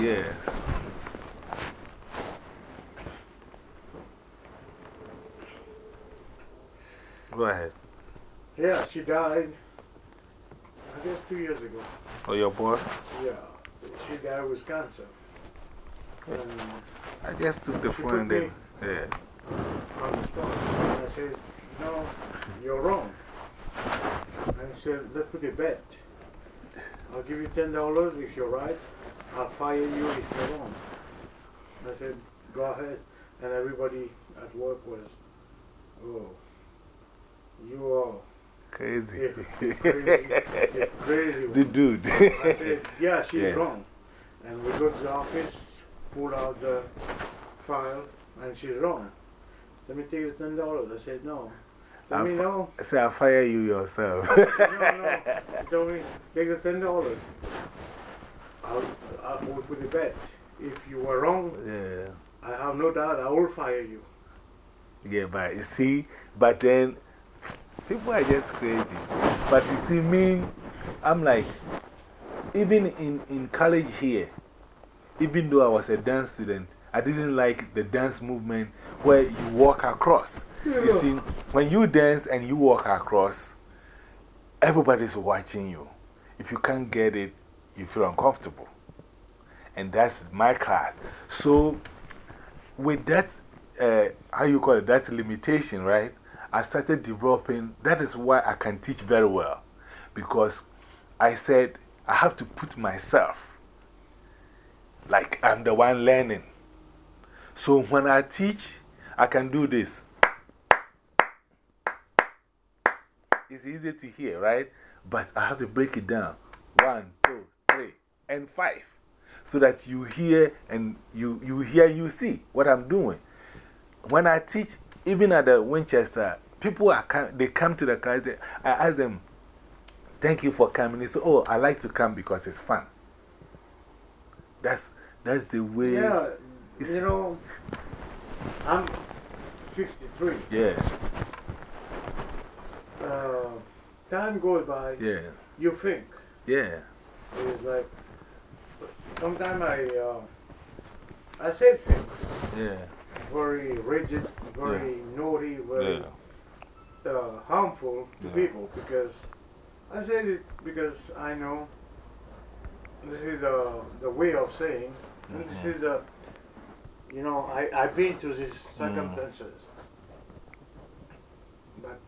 Yeah. Go ahead. Yeah, she died, I guess, two years ago. Oh, your boss? Yeah, she died with cancer. And I just took the phone and then. Yeah. on the spot. And I said, No, you're wrong. And I said, Let's put a bet. I'll give you $10 if you're right. I'll fire you if you're wrong. I said, Go ahead. And everybody at work was, Oh, you are Crazy. crazy, crazy the dude. I said, Yeah, she's Yes. wrong. And we go to the office, pull out the file, and she's wrong. Let me take the ten dollars. I said, No. Let I'll me know. Say, I'll fire you yourself. no, no. He told me, Take the ten dollars. I'll, I'll put a bet. If you were wrong, yeah. I have no doubt I will fire you. Yeah, but you see, but then people are just crazy. But you see, me, I'm like, even in, in college here, even though I was a dance student, I didn't like the dance movement where you walk across. You see, when you dance and you walk across, everybody's watching you. If you can't get it, you feel uncomfortable. And that's my class. So, with that, uh, how you call it, that limitation, right? I started developing. That is why I can teach very well. Because I said, I have to put myself like I'm the one learning. So when I teach, I can do this. It's easy to hear, right? But I have to break it down. One, and five. So that you hear and you, you hear, you see what I'm doing. When I teach, even at the Winchester, people are they come to the class. They, I ask them, Thank you for coming. They say, Oh, I like to come because it's fun. That's, that's the way. Yeah, you know, I'm 53. Yeah, Uh, time goes by, yeah, you think. yeah. It's like, sometimes I, uh, I say things Yeah, very rigid, very naughty, very yeah, uh, harmful to Yeah. people because I said it because I know this is the, the way of saying, Mm-hmm. this is the, you know, I, I've been to these circumstances. But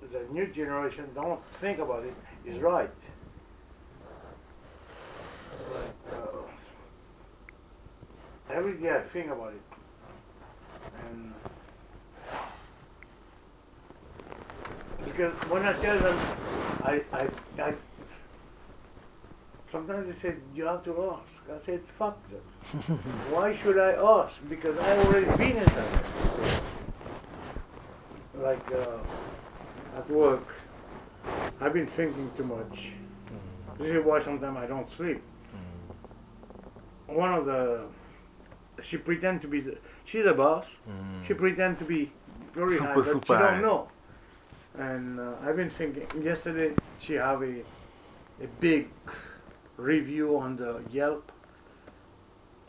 the new generation don't think about it, is right. Like, uh, every day I think about it. And because when I tell them, I, I, I sometimes they say, you have to ask. I said, fuck them. Why should I ask? Because I already been in that. Like uh, at work, I've been thinking too much. This is why sometimes I don't sleep. One of the, she pretend to be, the, she's a boss. She pretend to be very high, but super she high. don't know. And uh, I've been thinking, yesterday she have a, a big review on the Yelp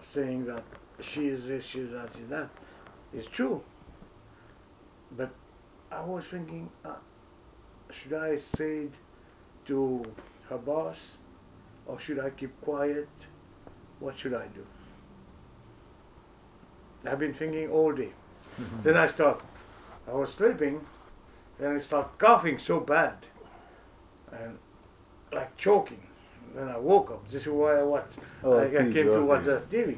saying that she is this, she is that, she is that. It's true. But I was thinking, uh, should I say it to her boss or should I keep quiet? What should I do? I've been thinking all day. Then I start, I was sleeping, then I start coughing so bad and like choking. Then I woke up. This is why I watched. Oh, I, I came to watch the TV.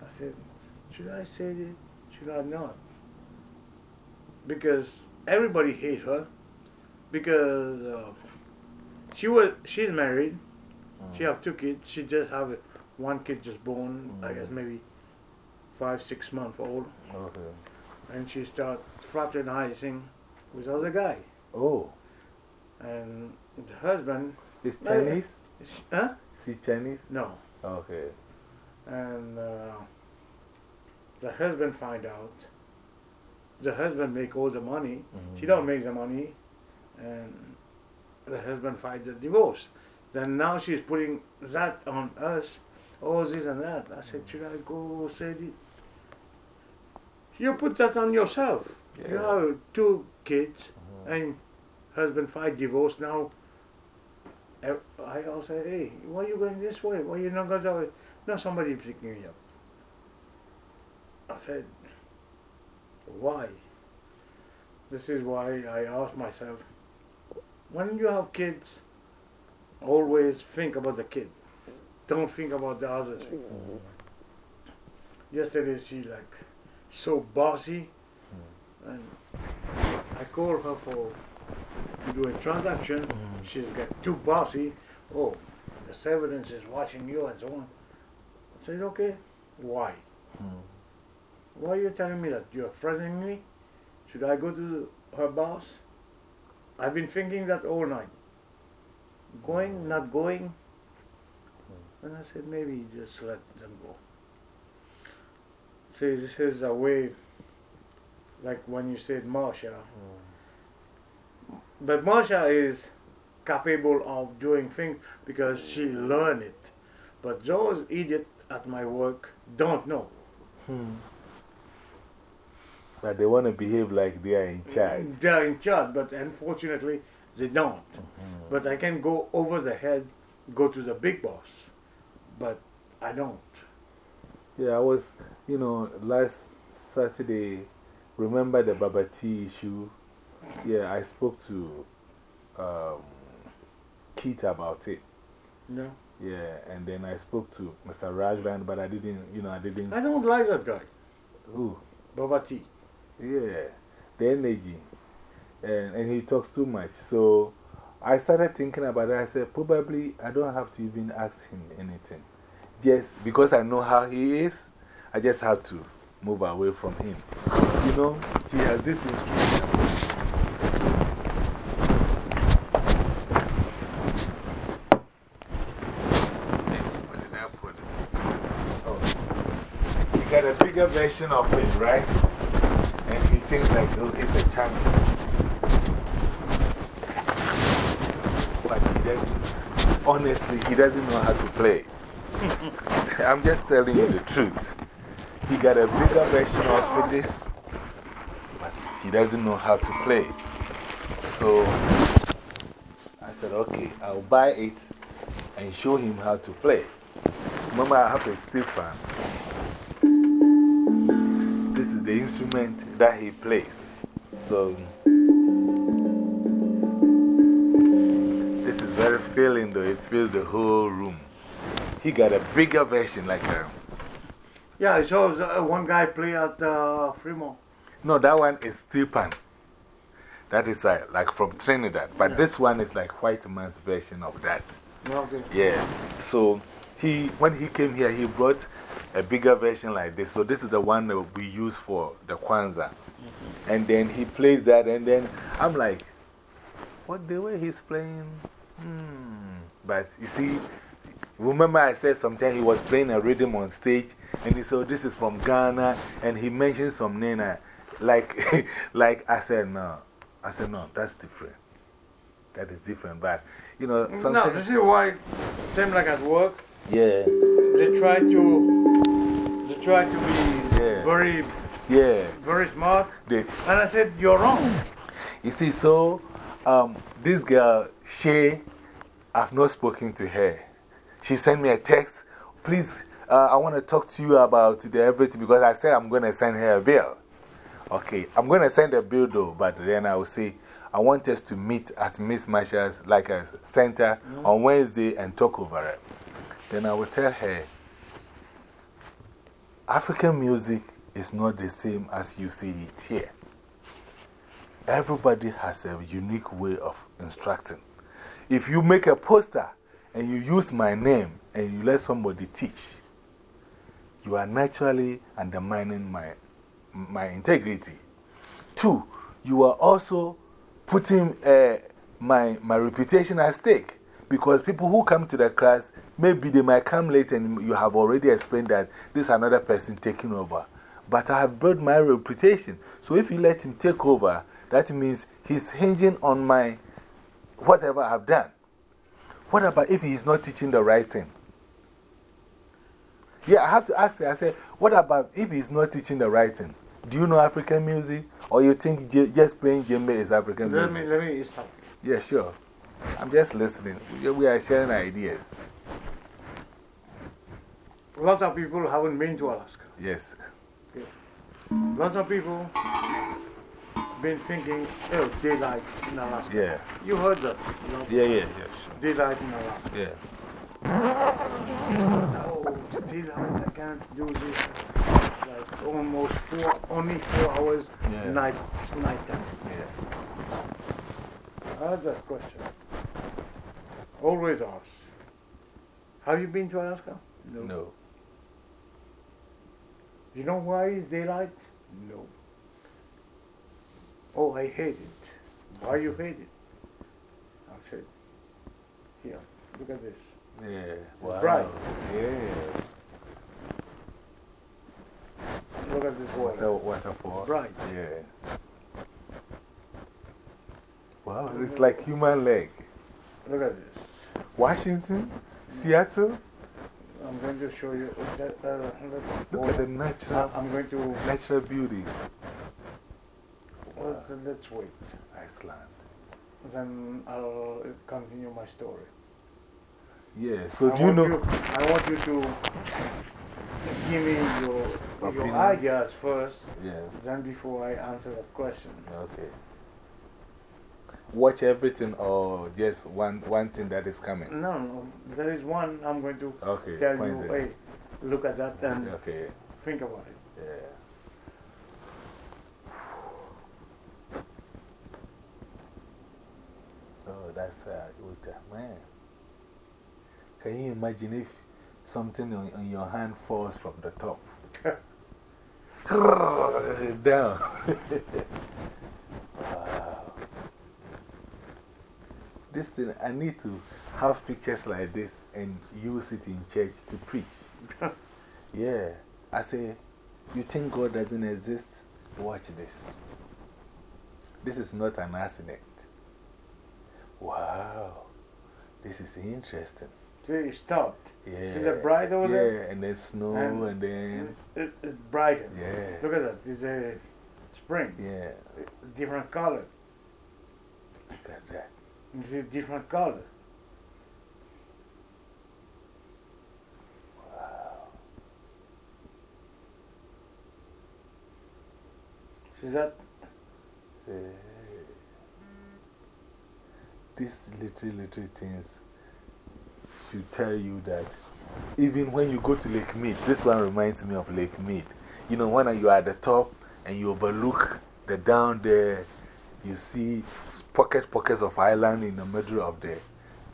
I said, should I say it? Should I not? Because everybody hates her. Because uh, she was, she's married. She have two kids. She just have a, one kid just born. I guess maybe five, six months old. Okay. And she start fraternizing with other guy. Oh, And the husband, Is. Chinese? is- huh? She Chinese? No. Okay. and uh, the husband find out. The husband make all the money. She don't make the money, and the husband fight the divorce. Then now she's putting that on us. Oh, this and that. I said, should I go say it? You put that on yourself. You have two kids uh-huh. and husband five divorced now. I also say, hey, why you going this way? Why you not going that way? No, somebody picking me up. I said, why? This is why I asked myself, when you have kids, always think about the kid. Don't think about the others. Mm-hmm. Yesterday she like so bossy, mm-hmm. and I call her for to do a transaction. Mm-hmm. She's got too bossy. Oh, the surveillance is watching you and so on. I said, okay, why? Why are you telling me that? You're threatening me? Should I go to her boss? I've been thinking that all night. Going, not going. And I said, maybe just let them go. See, this is a way, like when you said Marsha. Mm. But Marsha is capable of doing things because she learned it. But those idiots at my work don't know. Hmm. But they want to behave like they are in mm, charge. They're in charge, but unfortunately, they don't. Mm-hmm. But I can go over the head, go to the big boss, but I don't. Yeah, I was, you know, last Saturday, remember the Baba T issue? Yeah, I spoke to um, Keith about it. No, Yeah, and then I spoke to Mr. Ragland, but I didn't, you know, I didn't. I don't like that guy, Who? Baba T. Yeah, the energy. And, and he talks too much. So I started thinking about it. I said, probably I don't have to even ask him anything. Just because I know how he is, I just have to move away from him. You know, he has this instrument. Oh. You got a bigger version of it, right? And he thinks like oh, it's a champion. Honestly, he doesn't know how to play it. I'm just telling you the truth. He got a bigger version of this, but he doesn't know how to play it. So I said, okay, I'll buy it and show him how to play. Remember, I have a steel pan. This is the instrument that he plays. So, filling though, it fills the whole room. He got a bigger version, like a. Yeah, I saw uh, one guy play at uh, Fremont. No, that one is steel pan. That is uh, like from Trinidad. But this one is like white man's version of that. Okay. Yeah. So he, when he came here, he brought a bigger version like this. So this is the one that we use for the Kwanzaa. And then he plays that, and then I'm like, what the way he's playing? Hmm. But you see, remember I said sometimes he was playing a rhythm on stage, and he said, This is from Ghana, and he mentioned some Nena. Like, like I said, no. I said, no, that's different. That is different. But, you know, sometimes. No, this is why, same like at work, Yeah, they try to, they try to be Yeah. very, yeah. very smart. They, And I said, you're wrong. you see, so um, this girl, Shay, I've not spoken to her. She sent me a text. Please, uh, I want to talk to you about the everything because I said I'm going to send her a bill. Okay, I'm going to send a bill though, but then I will say, I want us to meet at Miss Marshall's like a center on Wednesday and talk over it. Then I will tell her, African music is not the same as you see it here. Everybody has a unique way of instructing. If you make a poster and you use my name and you let somebody teach, you are naturally undermining my, my integrity. Two, you are also putting uh, my, my reputation at stake. Because people who come to the class, maybe they might come late and you have already explained that this is another person taking over. But I have built my reputation. So if you let him take over, that means he's hinging on my whatever I've done. What about if he's not teaching the right thing? Yeah, I have to ask you. I said, what about if he's not teaching the writing? Do you know African music? Or you think just playing djembe is African let music? Me, let me stop. Yeah, sure. I'm just listening. We- We are sharing ideas. Lots of people haven't been to Alaska. Yes. Lots of people been thinking, oh, daylight in Alaska. Yeah. You heard that. You know, Yeah, yeah, yeah. Sure. daylight in Alaska. Yeah. Oh, it's daylight, I can't do this. Like almost four, only four hours Yeah. night, night time. Yeah. I had that question. Always ask. Have you been to Alaska? No. No. You know why it's daylight? No. Oh, I hate it. Why you hate it? I said, here, look at this. Yeah. Wow. bright. Yeah. Look at this water. Water, waterfall. Right. Yeah. Wow, it's like human leg. Look at this. Washington? Seattle? I'm going to show you. That, uh, Look at the natural, I'm going to. natural beauty. Let's, let's wait. Iceland. Then I'll uh, continue my story. Yeah, so I do you know? I want you to give me your, Opinion. your ideas first, Yeah, then before I answer that question. okay. Watch everything or just one, one thing that is coming? No, no, there is one I'm going to Okay, tell you, it. hey, look at that and Okay, think about it. yeah. Oh, that's uh, Utah, man. Can you imagine if something on, on your hand falls from the top? Down. wow. This thing, I need to have pictures like this and use it in church to preach. yeah. I say, you think God doesn't exist? Watch this. This is not an accident. Wow. This is interesting. See, it stopped. Yeah. See the bright over yeah, there? and then snow, And- and, then. It, it's brightened. Yeah. Look at that. It's a spring. Yeah. Different color. Look at that. It's a different color. Wow. See that? Yeah. These little, little things should tell you that even when you go to Lake Mead, this one reminds me of Lake Mead. You know, when you are at the top and you overlook the down there, you see pockets, pockets of island in the middle of there.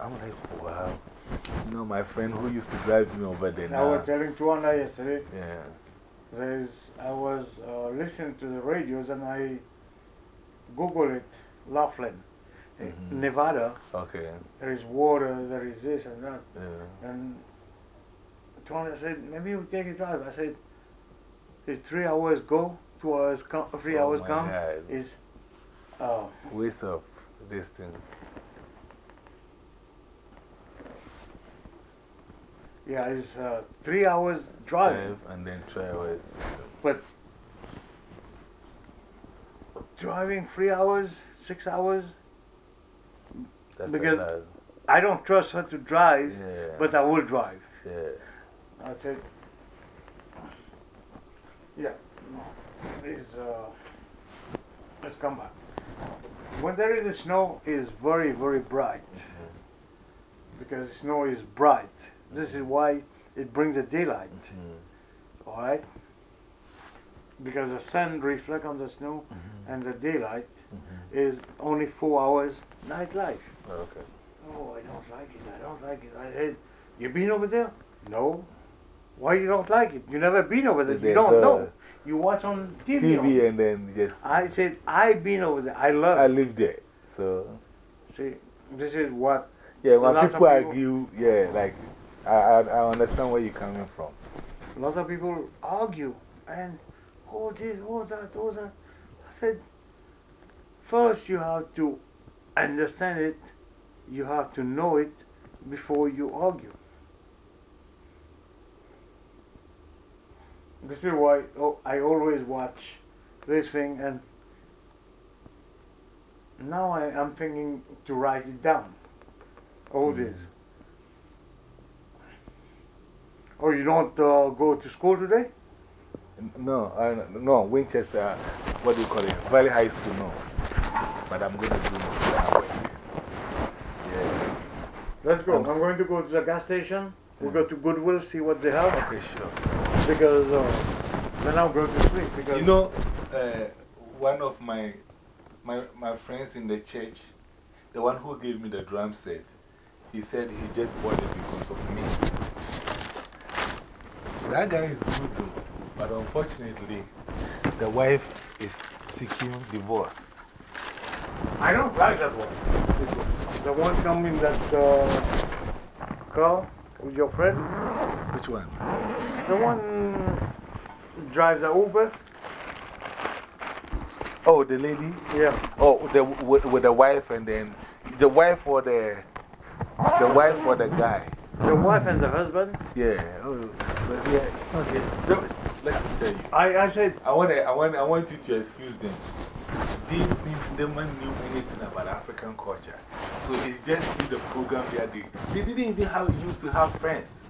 I'm like, wow. You know, my friend who used to drive me over there I now. was telling Tuana yesterday, Yeah. there's, I was uh, listening to the radios and I Google it, Laughlin, Mhm. Nevada. Okay. There is water, there is this and that. Yeah. And Tuana said, maybe you take a drive. I said, it's three hours go, two hours come, three Oh hours come. God. Is uh, Waste of this thing. yeah, it's uh, three hours driving. Drive and then three hours. But driving three hours, six hours, That's Because- lot. I don't trust her to drive, Yeah. but I will drive. yeah. I said, yeah, it's, uh, let's come back. When there is a snow, it is very, very bright. Because snow is bright. This is why it brings the daylight. Mm. All right? Because the sun reflects on the snow Mhm. and the daylight Mhm. is only four hours nightlife. Okay. Oh, I don't like it. I don't like it. I said, you been over there? No. Why you don't like it? You never been over there. You don't know. You watch on TV. TV and then just. I said, I been over there. I love I it. live there. So, See, this is what, yeah, when people people- argue, yeah, like, I, I, I understand where you're coming from. lots of people argue and all this, all that, all that. I said, first you have to understand it, you have to know it before you argue. this is why oh, I always watch this thing, and now I, I'm thinking to write it down. All this. Oh, you don't uh, go to school today? No, I, no, Winchester, what do you call it? Valley High School, no. But I'm going to do work. Yeah. Let's go. I'm I'm, going to go to the gas station. We'll go to Goodwill, see what they have. Okay, sure. Because uh, then I'll go to sleep. Because You know, uh, one of my, my, my friends in the church, the one who gave me the drum set, he said he just bought it because of me. That guy is good though, but unfortunately, the wife is seeking divorce. I don't like that one. The one coming in that uh, car with your friend. Which one? The one drives the Uber. Oh, the lady? Yeah. Oh, the, with, with the wife and then the wife or the, the wife or the guy. The wife and the husband. Yeah. Oh, but yeah. Okay. Look, Let me tell you. I, I said, I want, I, want, I want you to excuse them. They, they, they man knew anything about African culture. So it's just in the program they, they didn't even have, used to have friends.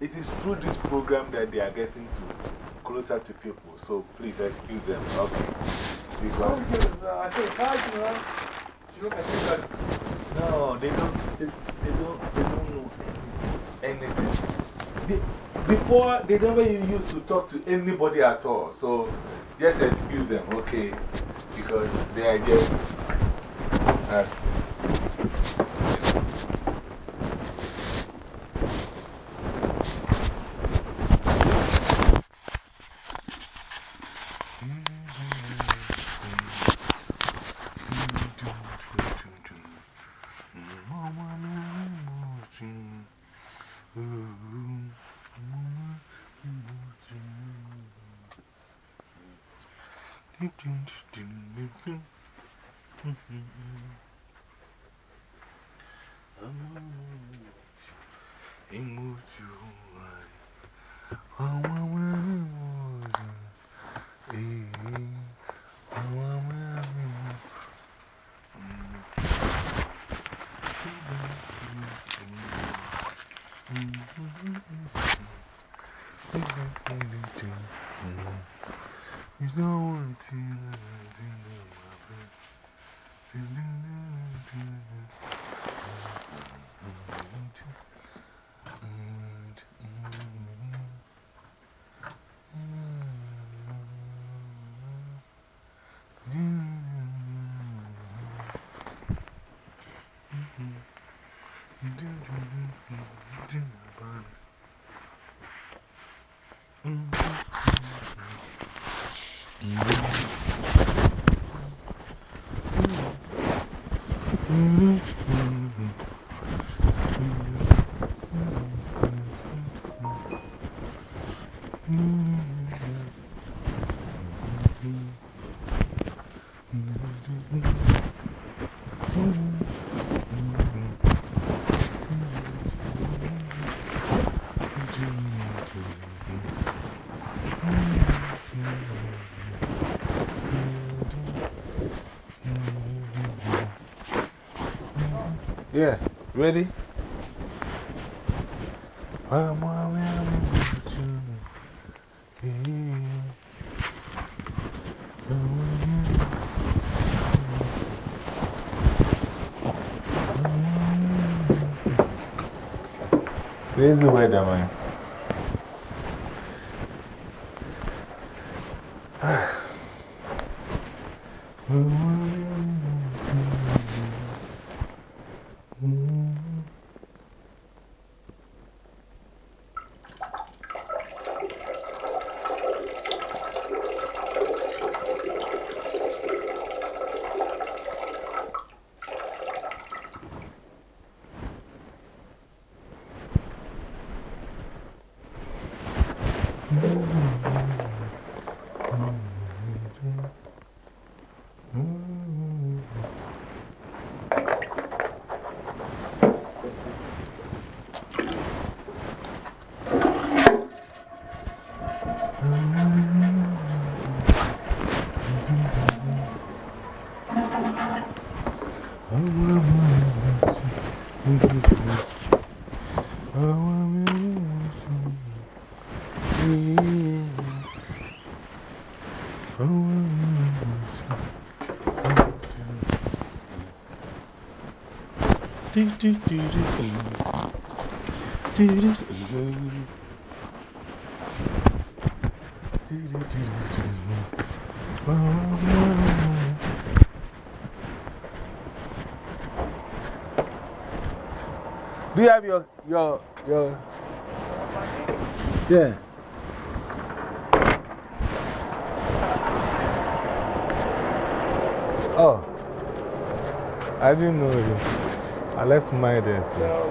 It is through this program that they are getting to closer to people. So please excuse them. Okay. Because. I said, five, you know. She look at me No, they don't, they, they don't, they don't know anything. anything. They, before, they never used to talk to anybody at all. So just excuse them, okay? Because they are just as. There's Yeah, ready? Crazy weather, man. Do you have your, your, your, yeah. Oh, I didn't know it. I left mine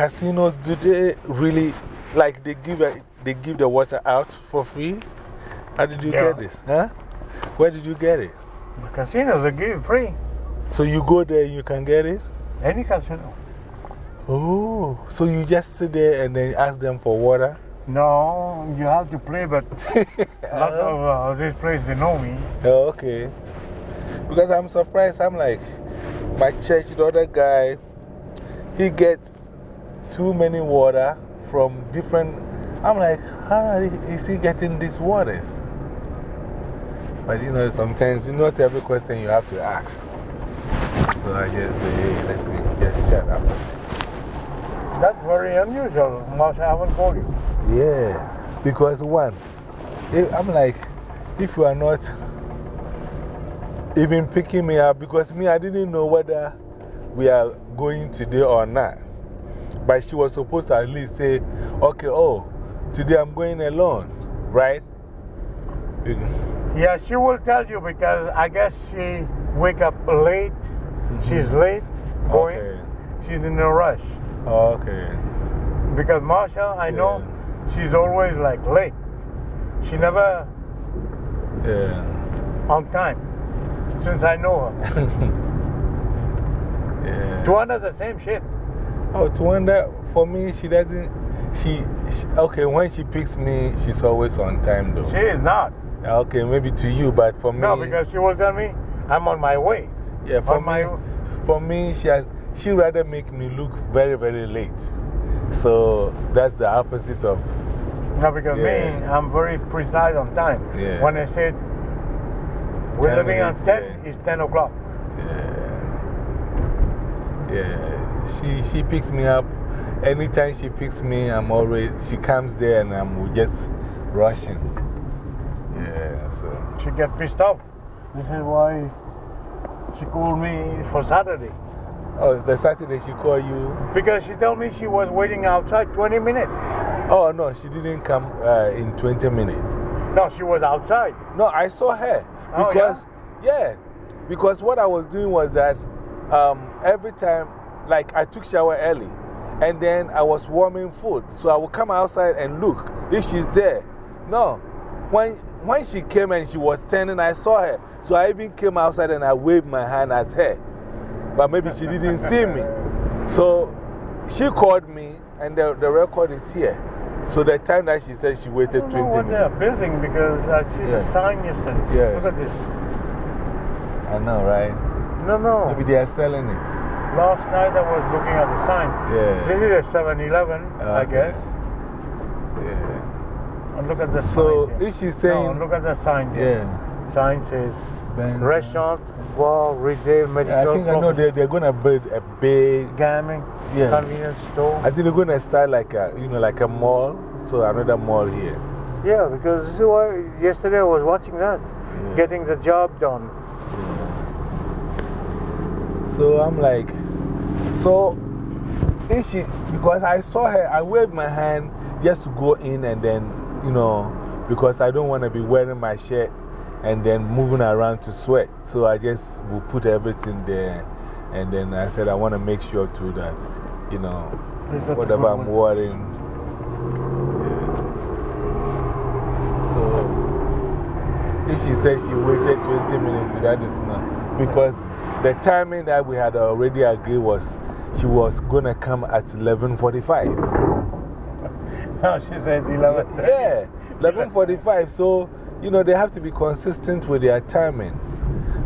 casinos, do they really, like, they give, a, they give the water out for free? How did you Yeah. get this? Huh? Where did you get it? The casinos are give free. So you go there, you can get it? Any casino. Oh, so you just sit there and then ask them for water? No, you have to play, but lots of uh, this place they know me. Oh, okay. Because I'm surprised. I'm like, my church, the other guy, he gets too many water from different. I'm like, how is he getting these waters? But you know, sometimes not every question you have to ask. So I just say, hey, let me just shut up. That's very unusual. Must haven't told you. Yeah, because one, I'm like, if you are not even picking me up, because me, I didn't know whether we are going today or not. But she was supposed to at least say, okay, oh, today I'm going alone, right? Yeah, she will tell you because I guess she wake up late. Mm-hmm. She's late going. Okay. She's in a rush. Okay. Because Marsha, I know she's always like late. She never Yeah. on time since I know her. yeah. Tuana's the same shit. Oh, Tuana, for me, she doesn't. She, she, okay, when she picks me, she's always on time though. She is not. Okay, maybe to you, but for me. No, because she will tell me I'm on my way. Yeah, for on me, my- for me she, has, she rather make me look very, very late. So that's the opposite of. No, because Yeah. me, I'm very precise on time. Yeah. When I said we're 10 leaving minutes, on 10, yeah. it's 10 o'clock. Yeah. Yeah. She, she picks me up. Anytime she picks me, I'm already, She comes there and I'm just rushing. Yeah, so. She get pissed off. This is why she called me for Saturday. Oh, the Saturday she called you. Because she told me she was waiting outside 20 minutes. Oh, no, she didn't come uh, in 20 minutes. No, she was outside. No, I saw her. Oh, Because, yeah? because what I was doing was that um, every time, like, I took shower early and then I was warming food. So I would come outside and look if she's there. No. When, when she came and she was standing, I saw her. So I even came outside and I waved my hand at her. But maybe she didn't see me. So she called me and the, the record is here. So the time that she said she waited I 20 don't know what they're building because I see Yeah. the sign yesterday. Yeah. Look at this. I know, right? No, no. Maybe they are selling it. Last night I was looking at the sign. Yeah. This is a 7 Eleven, ah, I guess. Yeah. And look at the So sign. there. if she's No, saying. look at the sign there. Yeah. Sign says Benz. Uh, Restaurant, well, retail, medical. I think I know they're, they're going to build a big Gaming, Yeah. convenience store. I think they're going to start like a, you know, like a mall. So another mall here. Yeah, because this is why yesterday I was watching that, Yeah. getting the job done. So I'm like, so if she, because I saw her, I waved my hand just to go in and then, you know, because I don't want to be wearing my shirt and then moving around to sweat. So I just will put everything there. And then I said, I want to make sure too that, you know, whatever I'm wearing. yeah. So if she said she waited 20 minutes, that is not. Because the timing that we had already agreed was she was going to come at 11.45. No, she said 11. Yeah, 11.45. So, you know, they have to be consistent with their timing.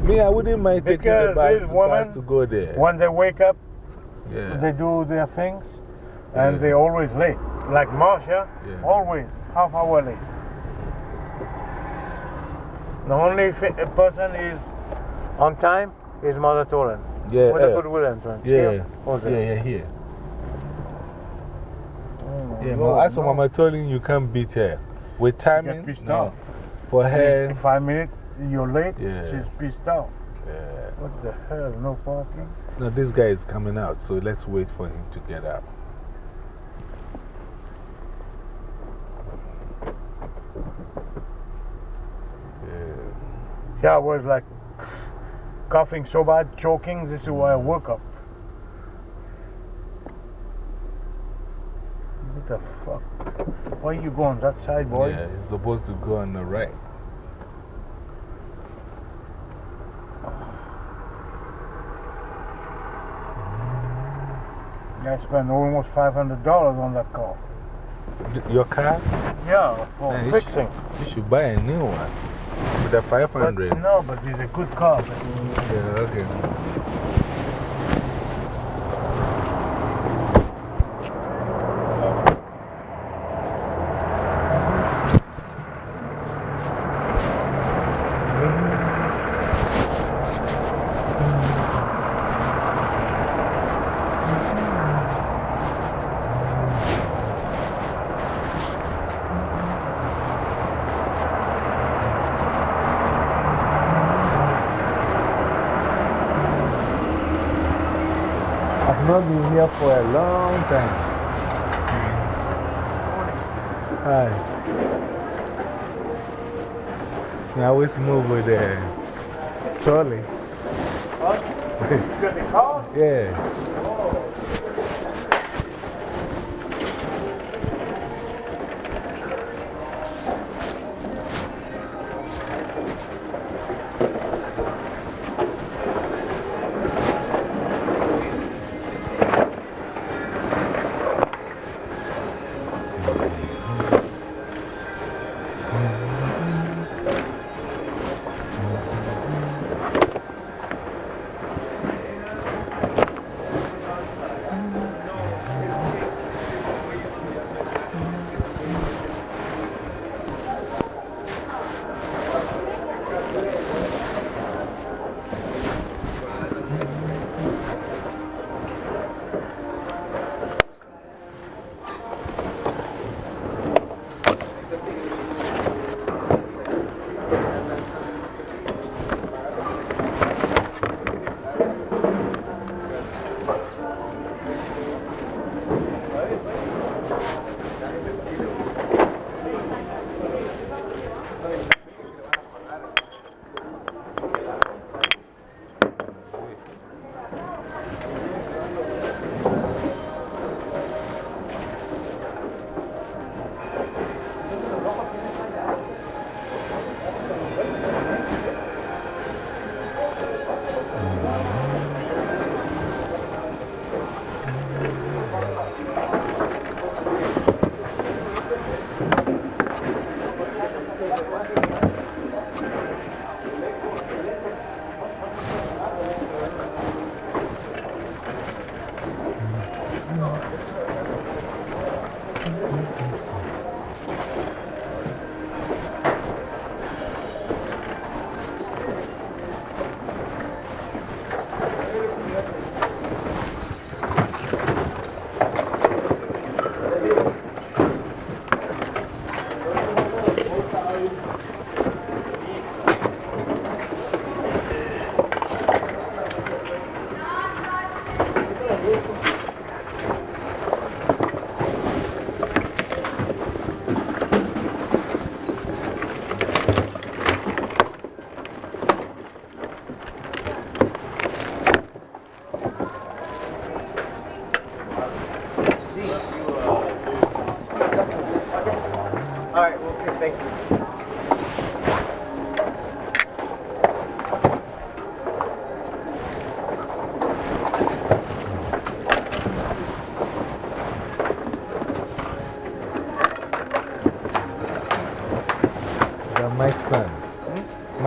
Me, I wouldn't mind taking the bus to, bus to go there. When they wake up, Yeah. they do their things, and Yeah. they always late. Like Marsha, Yeah. always half hour late. The only person is on time is Mother Tolan. Yeah, the uh, goodwill entrance. yeah, Here yeah, yeah, here. Oh, Yeah, no, for no. Mama told you, you can't beat her. With timing, no. off. For her, five minutes, you're late, Yeah. she's pissed off. uh, What the hell? No parking? no, this guy is coming out, so let's wait for him to get out. Yeah. Yeah, I was like coughing so bad, choking. This is why I woke up. What the fuck? Why you go on that side, boy? Yeah, he's supposed to go on the right. I spent almost $500 on that car. Your car? Yeah, for Man, you should- fixing. You should buy a new one. With a But 500. no, but it's a good car. But Yeah, okay. I've not been here for a long time. Hi. I always move with the trolley. you got the car? Yeah.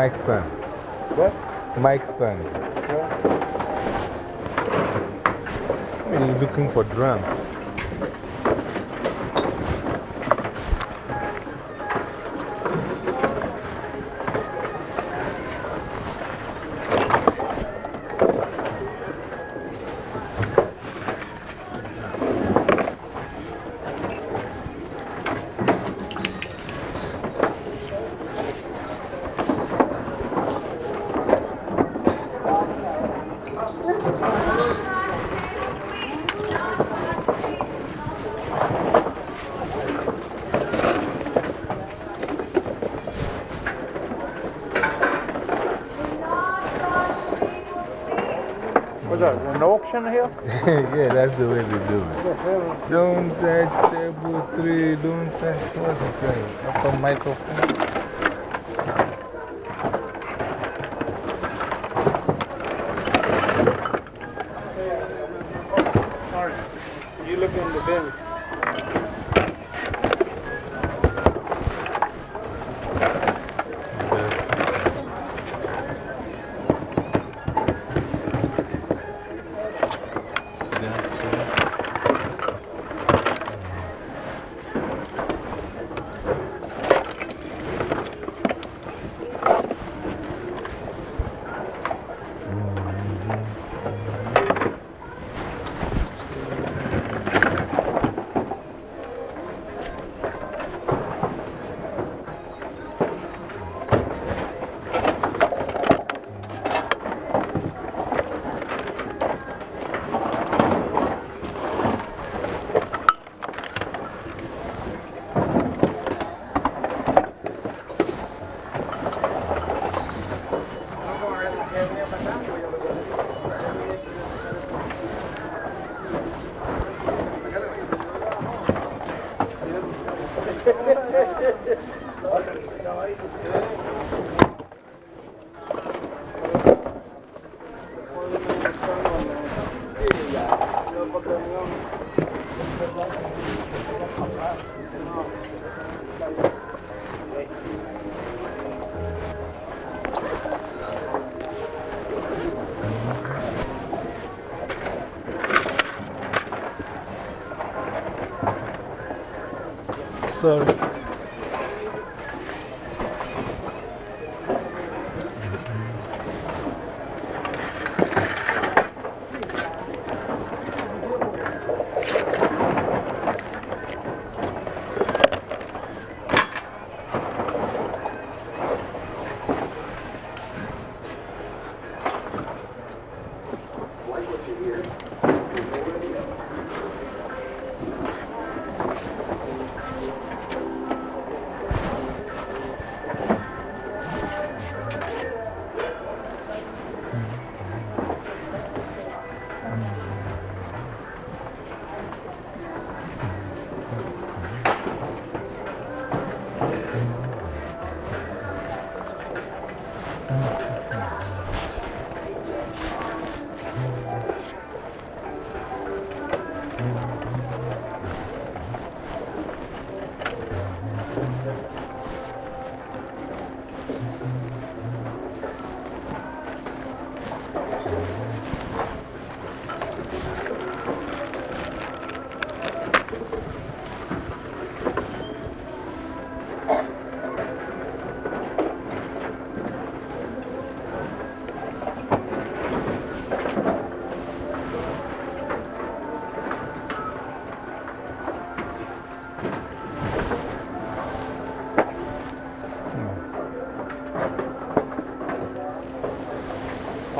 Mike son. What? Mike son. He's looking for drums. What's that? An auction here? yeah, that's the way they do it. Don't touch table three, don't touch what's Sorry.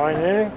Find anything? Eh?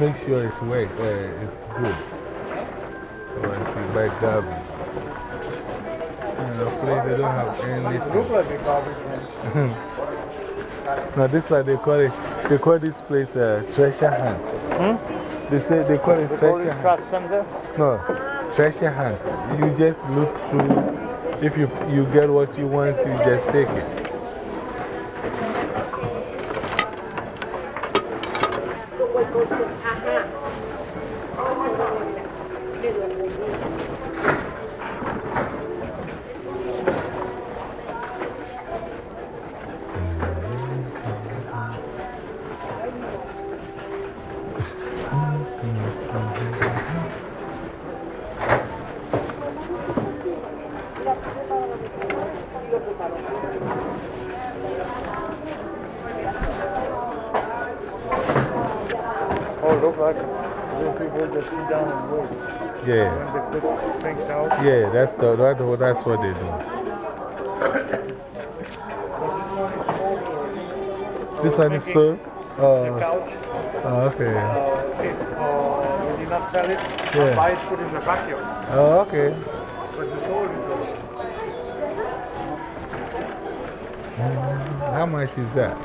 Make sure it's, work, uh, it's good. When she buy garbage. And hopefully they don't have anything. like a garbage can. Now, this is what they call it. They call this place uh, treasure hunt. Hmm? They say they call it They call treasure it hunt. No, treasure hunt. You just look through. If you, you get what you want, you just take it. Yeah. Out. Yeah, that's, the, that, that's what they do. This one is so. Uh, couch, oh, okay. uh, uh, when you not sell it, Yeah. buy it, put it in the backyard. Oh, okay. But. How much is that?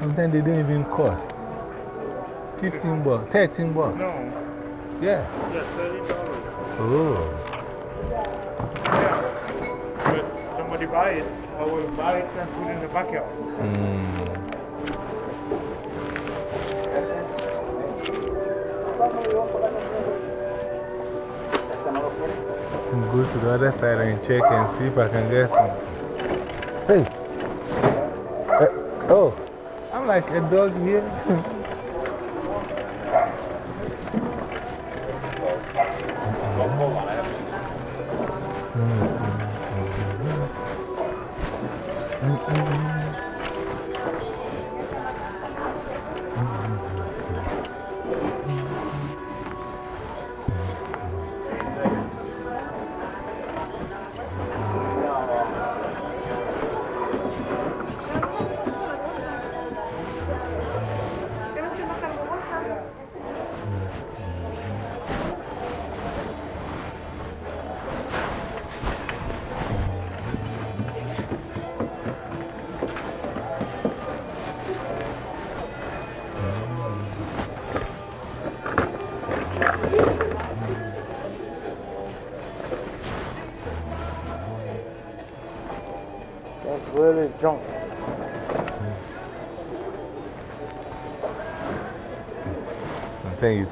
Sometimes they didn't even cost. 15 bucks, 13 bucks. No, Yeah. yeah, thirty dollars. Oh. Yeah. But somebody buy it, I will buy it and put it in the backyard. Mm. can go to the other side and check and see if I can get some. Hey! Uh, Oh, I'm like a dog here.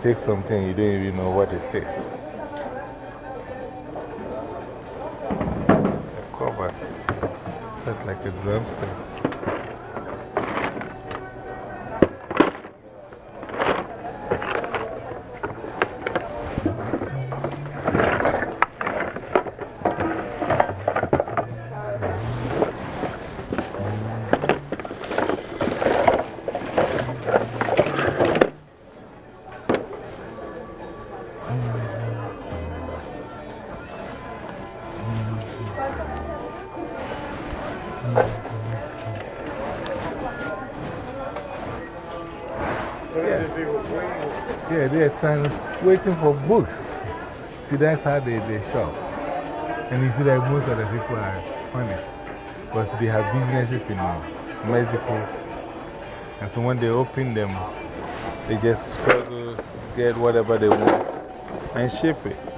take something, you don't even know what it. A cover. That's like a drum set. Waiting for books. See, that's how they, they shop. And you see that most of the people are Spanish. Because they have businesses in Mexico. And so when they open them, they just struggle get whatever they want and ship it.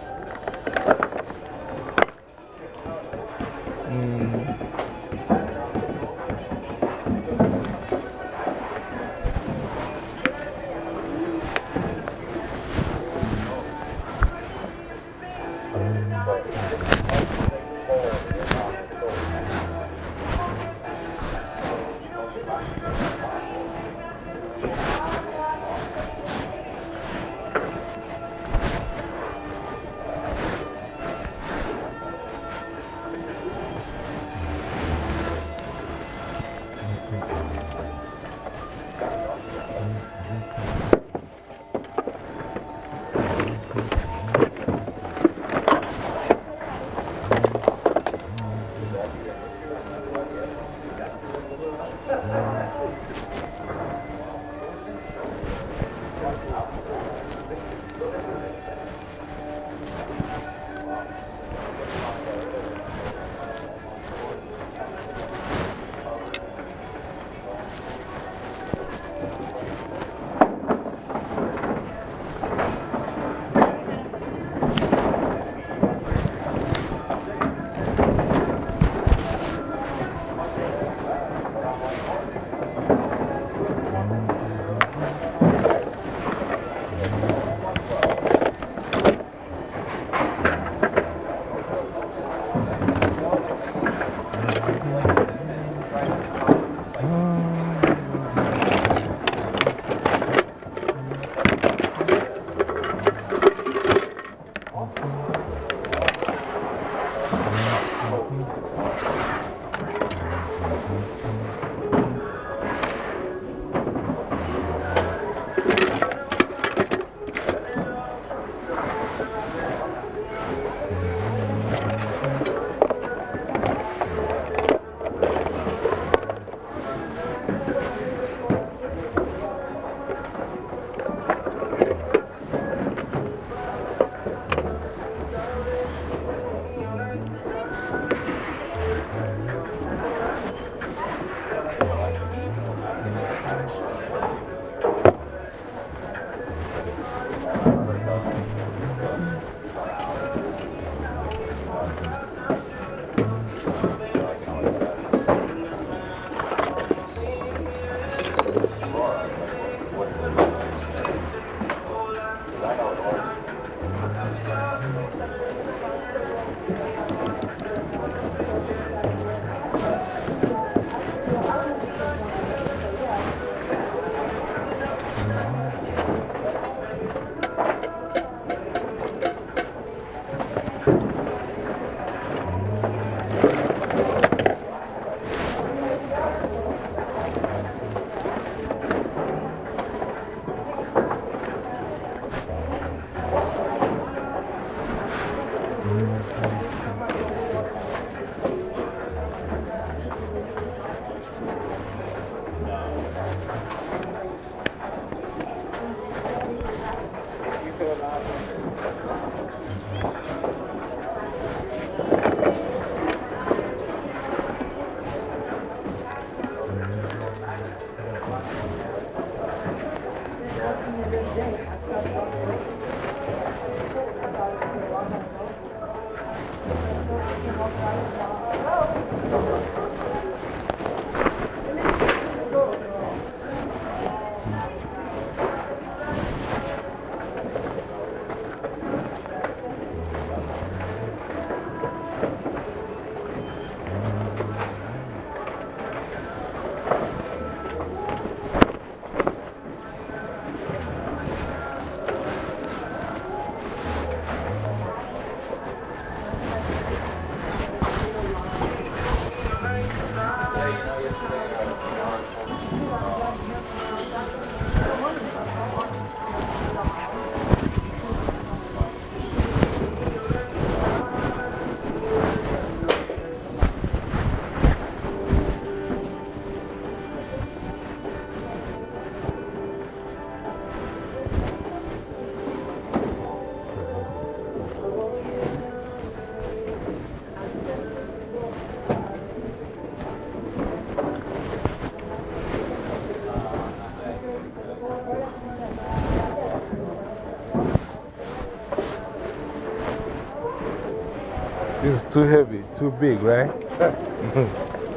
Too heavy, too big, right? So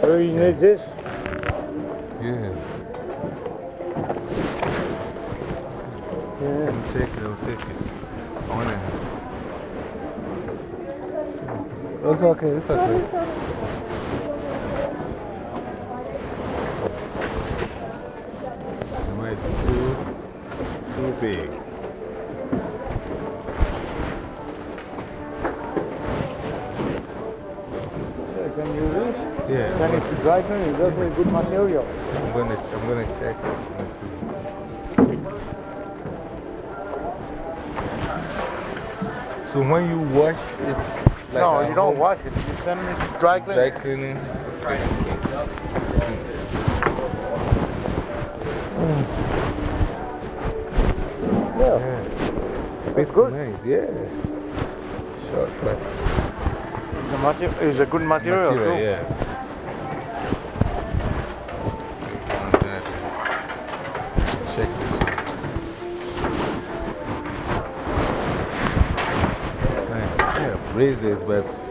oh, you need this? Yeah. Yeah. I'll take it, I'll take it. I wanna. It's okay, it's okay. Good material. I'm gonna, I'm gonna check it. See. So when you wash it, like no, you don't home, wash it. You send it to dry clean. Dry cleaning. Yeah. Yeah. It's good. Nice, yeah. Short cuts. The mater is a good material, Material, too. yeah. Raise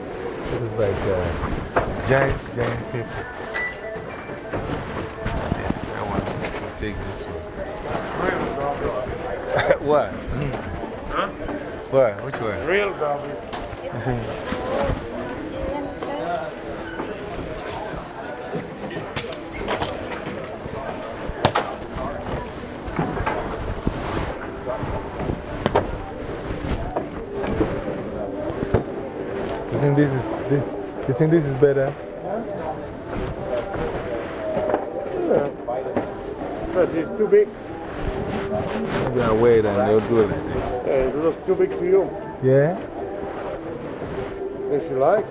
You think this is better? Yeah. But it's too big. Maybe I'll wait and they'll do it like this. Uh, it looks too big to you. Yeah? If you like.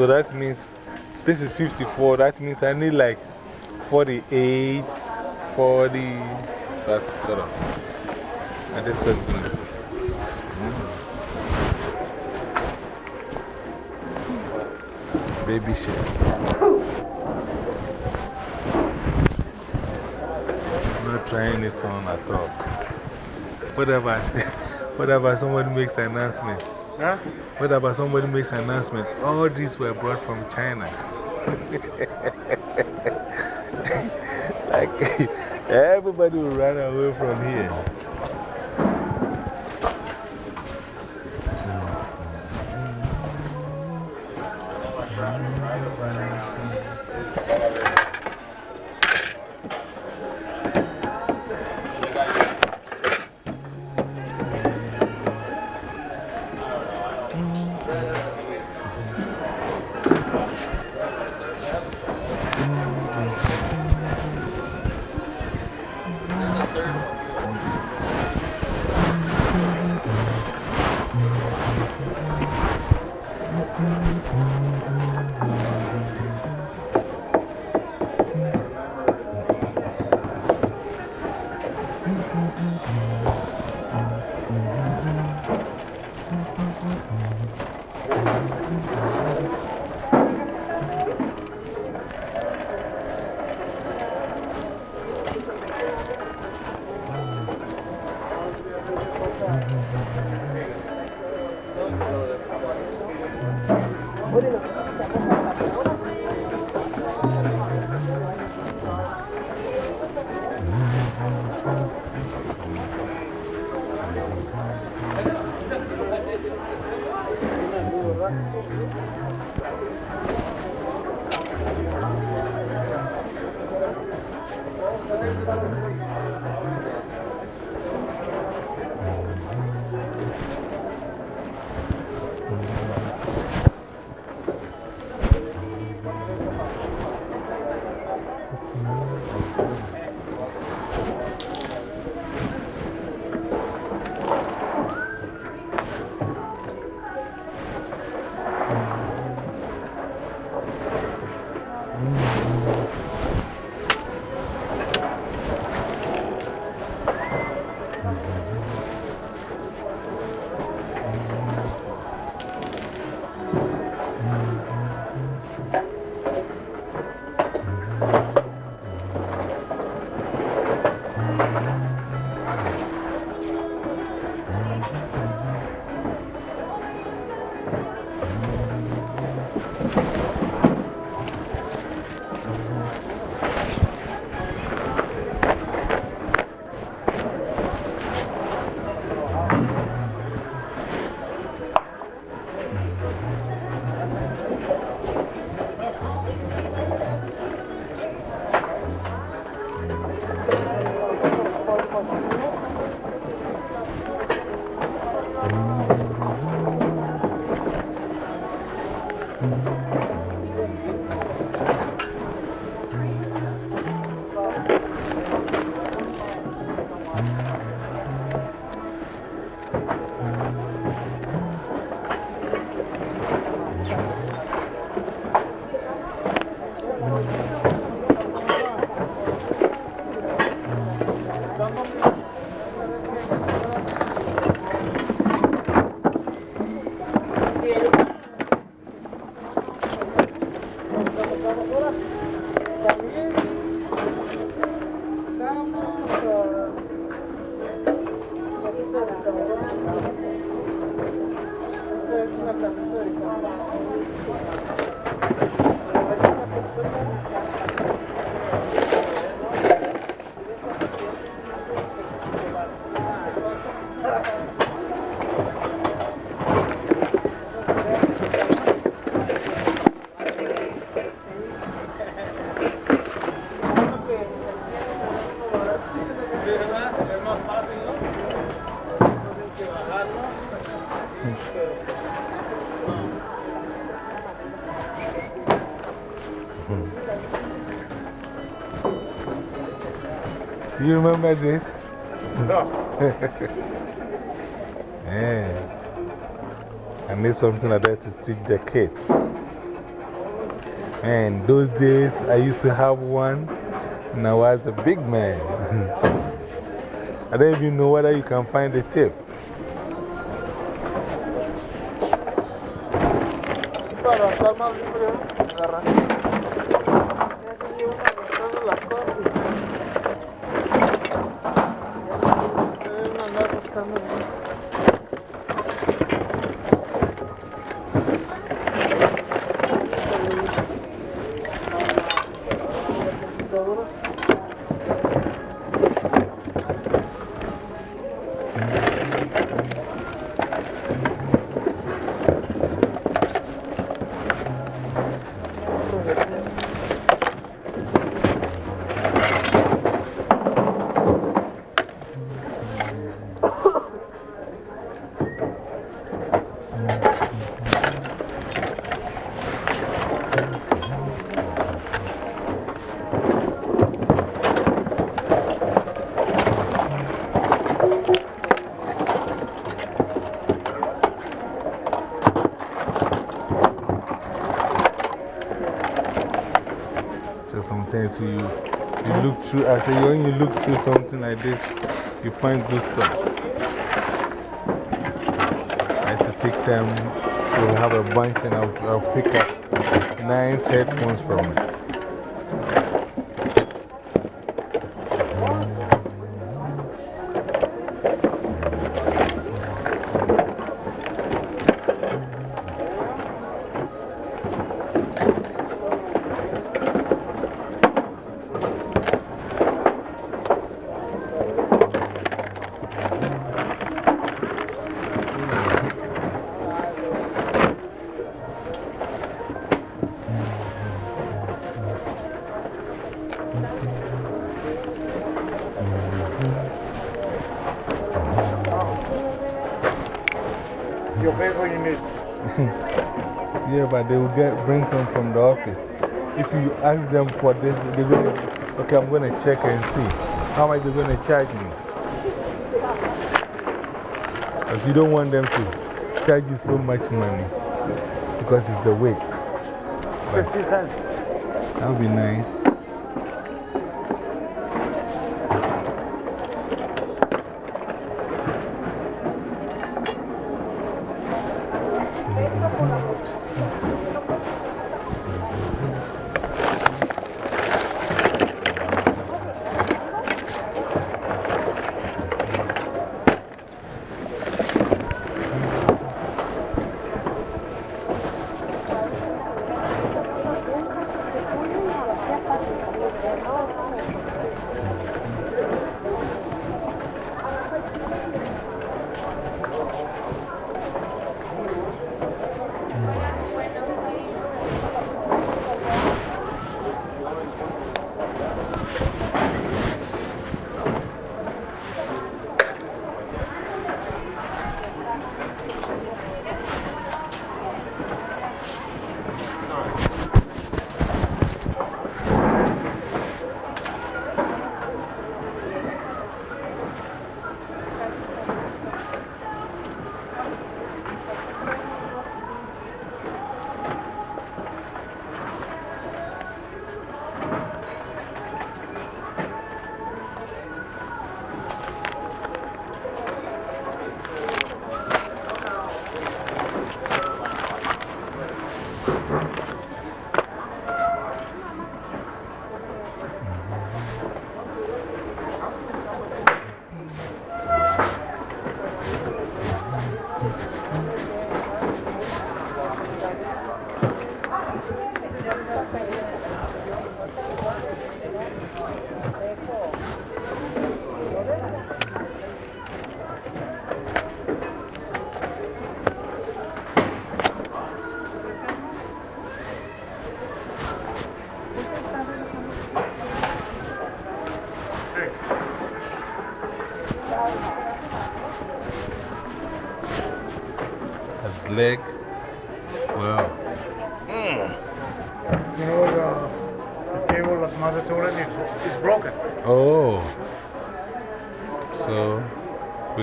So that means this is 54. That means I need like 48, 40. That's sort of. And this hmm. is. Baby shit. I'm not trying it on at all. Whatever, whatever someone makes an announcement. Huh? Whatever somebody makes an announcement. All these were brought from China. like, everybody will run away from here. You remember this? No. yeah. I need something like that to teach the kids. And those days I used to have one, and I was a big man. I don't even know whether you can find the tip. Para sometimes you, you look through, I say, when you look through something like this, you find good stuff. I to take time to have a bunch and I'll, I'll pick up nice headphones from it. Ask them for this, they're going to, okay, I'm going to check and see how much they're going to charge me. Because you don't want them to charge you so much money because it's the weight. But 50 cents. that would be nice.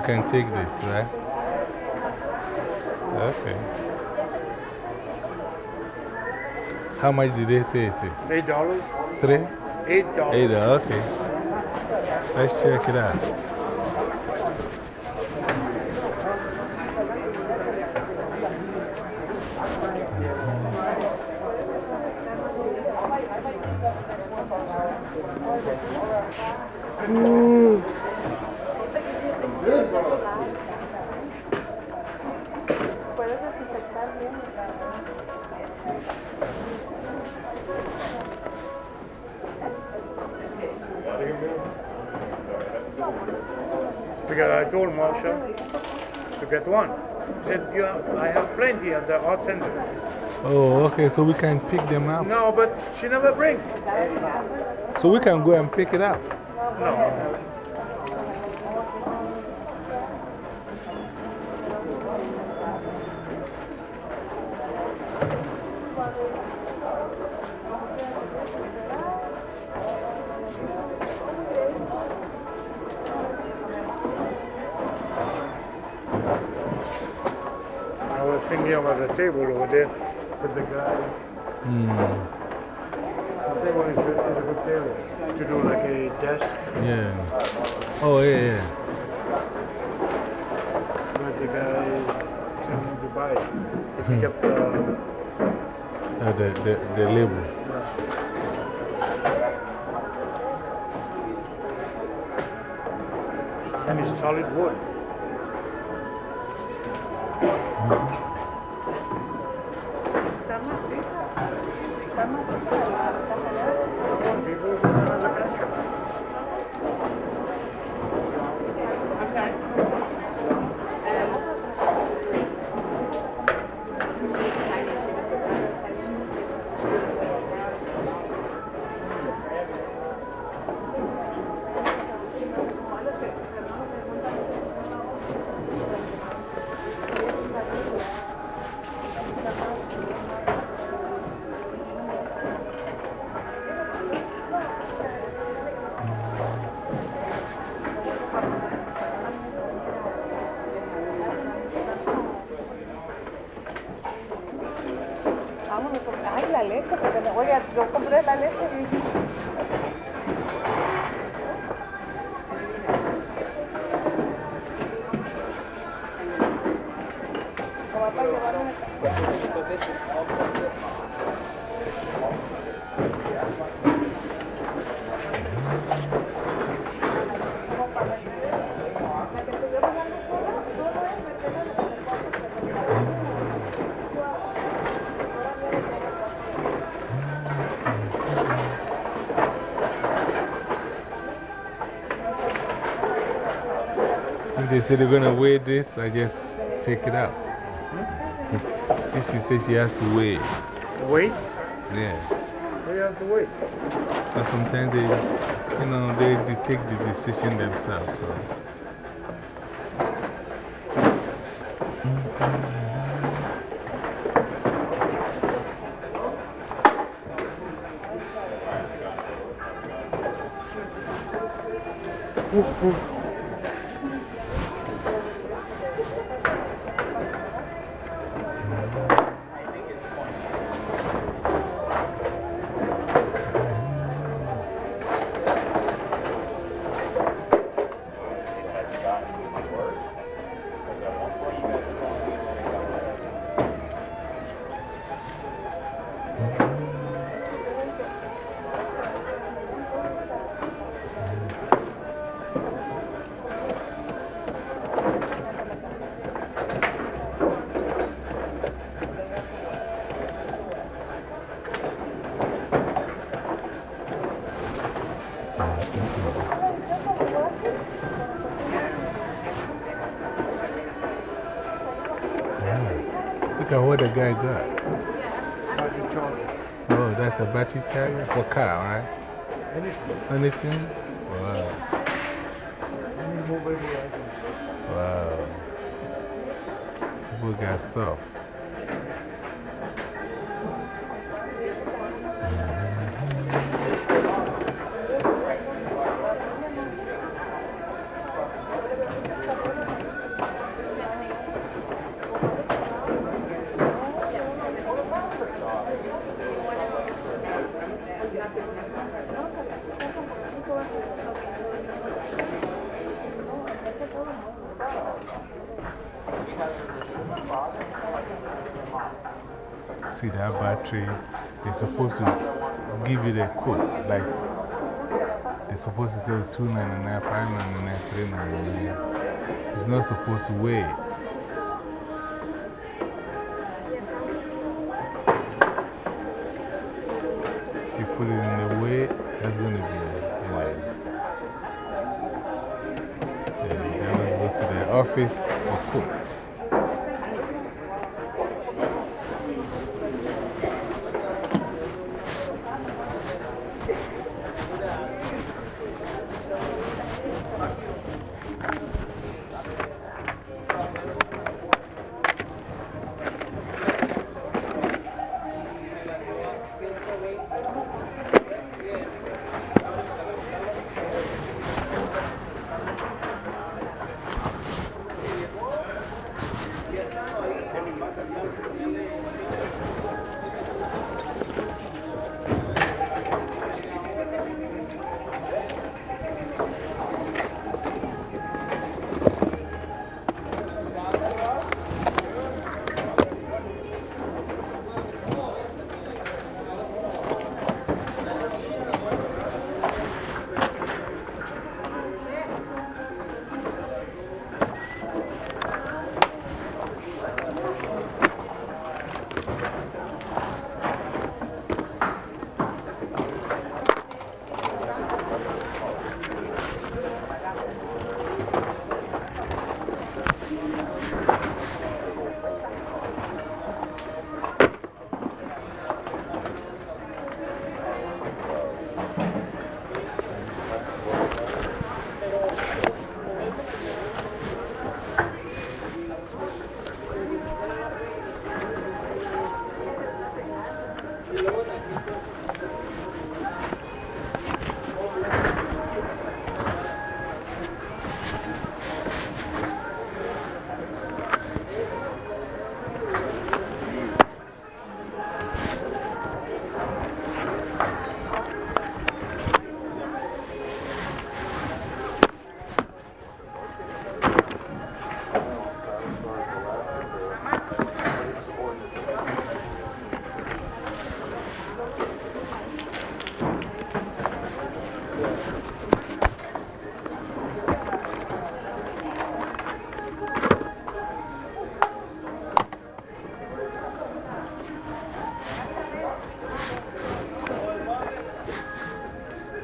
Can take this, right? Okay. How much did they say it is? Eight dollars. Three? Eight dollars. Eight, dollars, okay. Let's check it out. I told Marsha to get one. He said, yeah, I have plenty at the art center. Oh, okay, so we can pick them up. No, but she never bring. So we can go and pick it up. No. Thinking about the table over there with the guy. Hmm. The table is good, is a good table to do like a desk. Yeah. Oh, yeah, yeah. But the guy to buy. He kept uh, Uh, the, the, the label. and it's solid wood. People Vamos a They they're going to weigh this, I just take it out. She says she has to weigh, Wait. yeah. We have to wait. So sometimes they, you know, they, they take the decision themselves. So. For car, right? Anything. Anything? See, that battery is supposed to give you the quote. Like, they're supposed to say 299, 599, 399. It's not supposed to wait. She put it in the way that's going to be. Go to the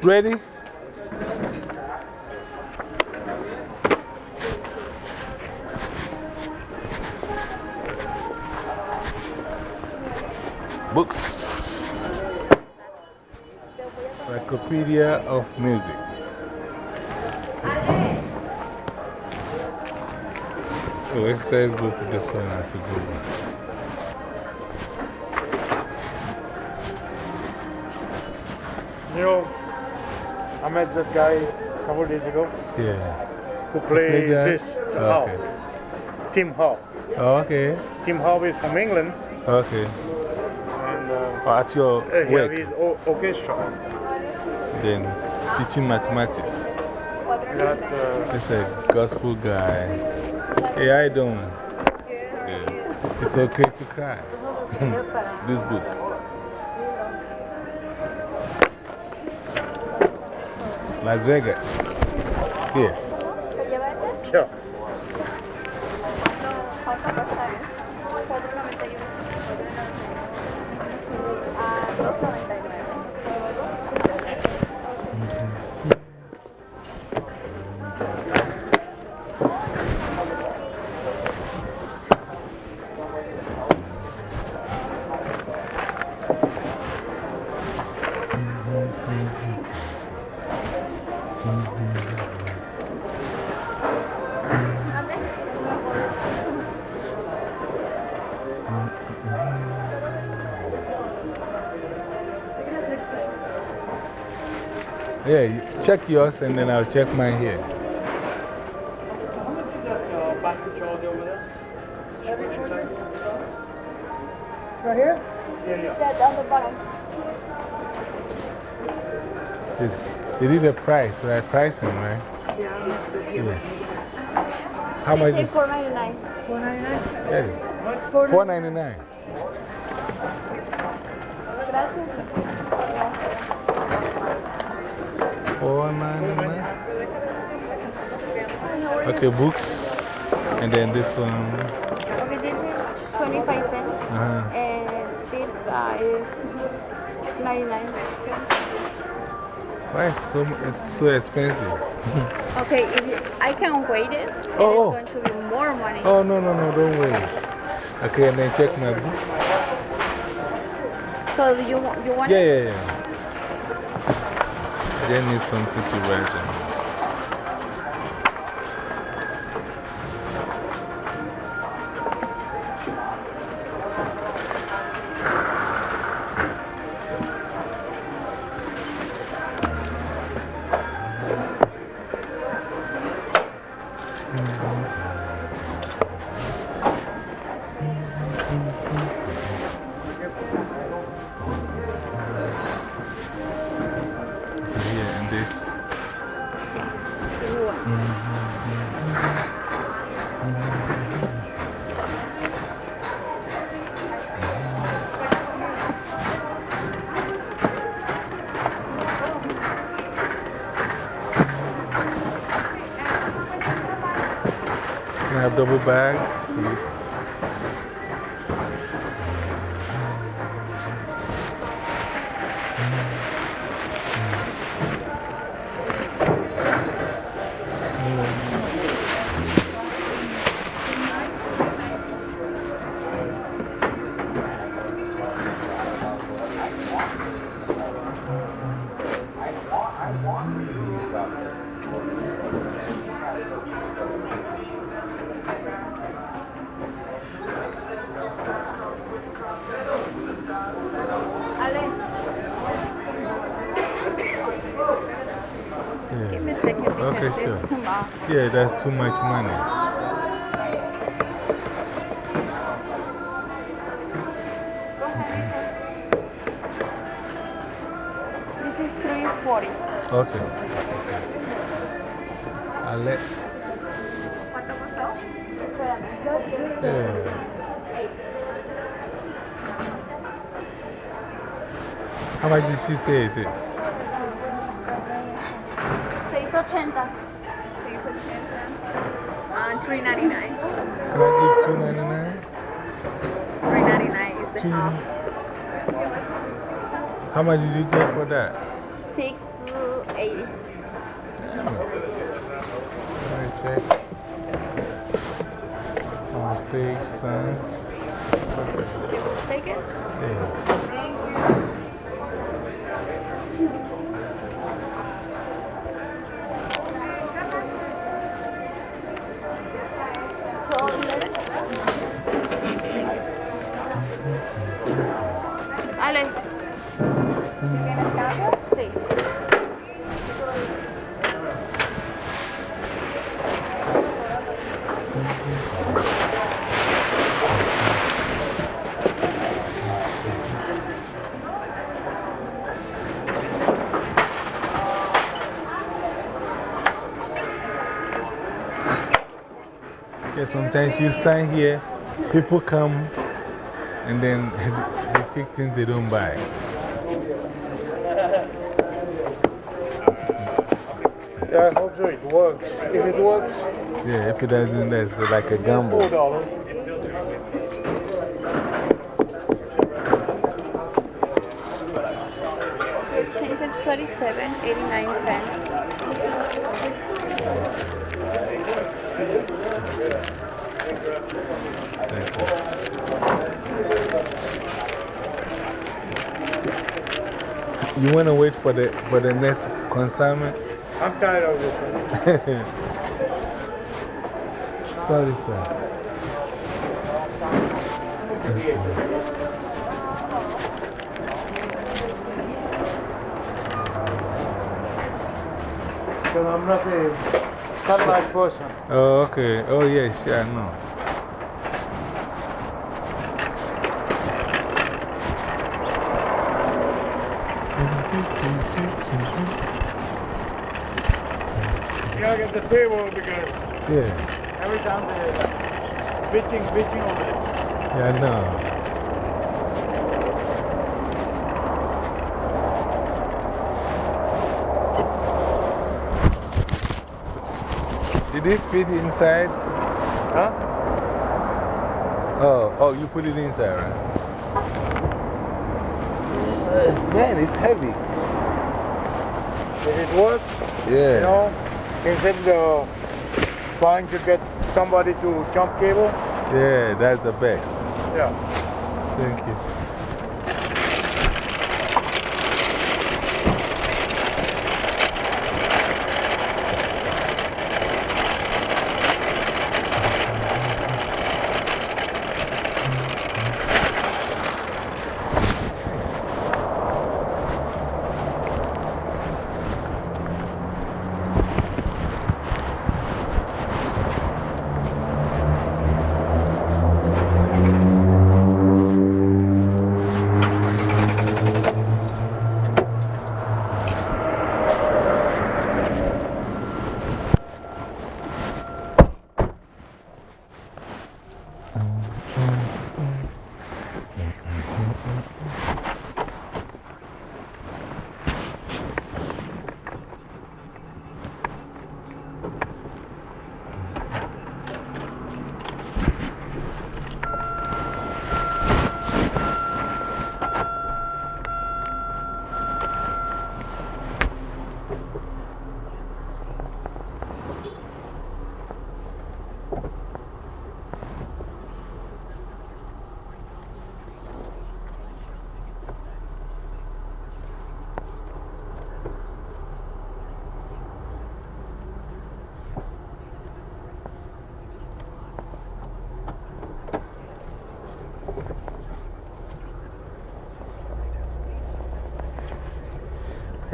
Ready? Books. Encyclopedia of Music. Oh, it says go to this one now to Google. You know, I met that guy a couple of days ago Yeah. who played Play this, the harp. Okay. Tim Hall. Oh, okay. Tim Hall is from England Okay. and uh, Oh, at your uh, he have work, his orchestra. then teaching mathematics. That, uh, It's a gospel guy. Hey, how you doing? Yeah. It's okay to cry. this book. Las Vegas. Here. yeah. Yeah, check yours and then I'll check mine here. Right here? Yeah, yeah, down the bottom. They- They did a price, right? Pricing, right? Yeah. Yeah. How much? Say is- 499. Four ninety nine. Yeah. Four ninety nine. Gracias. Four nine nine. Okay, books. And then this one. Okay, this is 25 cents. Uh -huh. And this uh, is 99. Why is so, it's so expensive? Okay, if you, I can wait it. Oh, oh. It's going to be more money. Oh, no, no, no, don't worry. Okay, and then check my book. So you, you want Yeah, yeah, yeah. Just need something to write off. That's too much money. This is 340. Okay. I'll let. Yeah. How much did she say it? is? Uh, 399. Can I give two ninety nine? 399 is the Two. half. How much did you get for that? 680. Damn it. Let me check. Mistakes, times. Take it. Yeah. Sometimes you stand here, people come and then they take things they don't buy. Yeah, I hope so. It works. If it works, Yeah, if it doesn't, that's like a gamble. four dollars. Exchange is 37, 89 cents. Want to wait for the, for the next consignment? I'm tired of this one. Sorry, sir. I'm not a person. Oh, okay. Oh, yes, yeah, I know. because yeah. every time they're bitching, bitching over it. Yeah, I know. Did it fit inside? Huh? Oh, oh, you put it inside, right? Man, it's heavy. Did it work? Yeah. You know? Instead of uh, trying to get somebody to jump cable. Yeah, that's the best. Yeah. Thank you.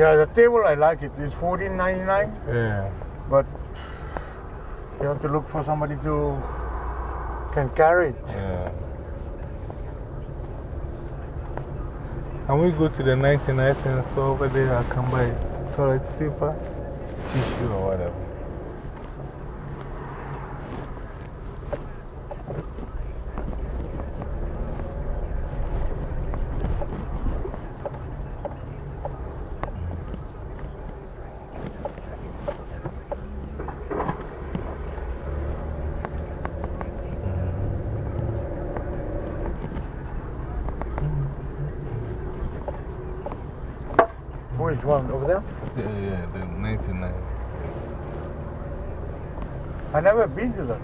Yeah, the table I like it. It's fourteen ninety nine, Yeah. but you have to look for somebody to can carry it. Yeah. Can we go to the 99 cent store over there? I can buy toilet paper, tissue, or whatever. Which one over there? Yeah, yeah, the 99. I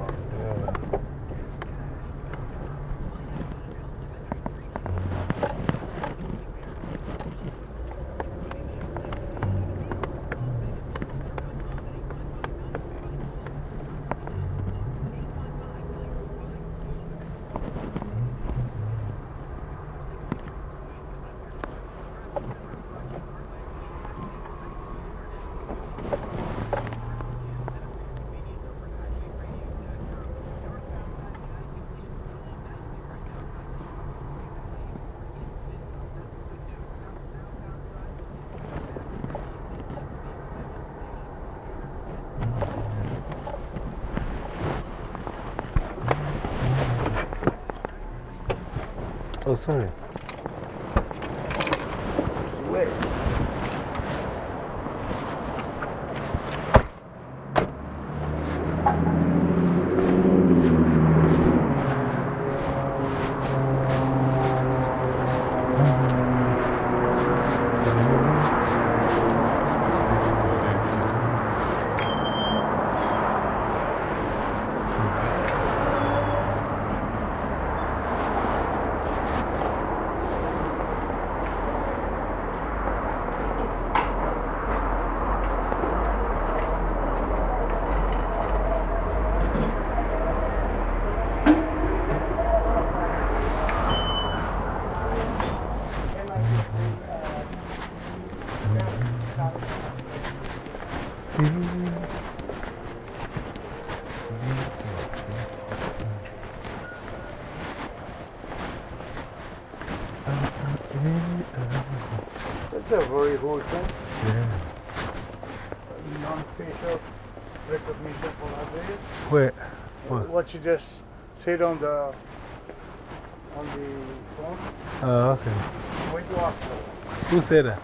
这里 a very good thing. Yeah. Non-facial recognition for others. Where? What? What you just said on the on the phone. Oh, okay. When you ask for, Who said that?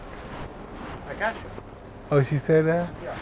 You. Oh, she said that? Yeah.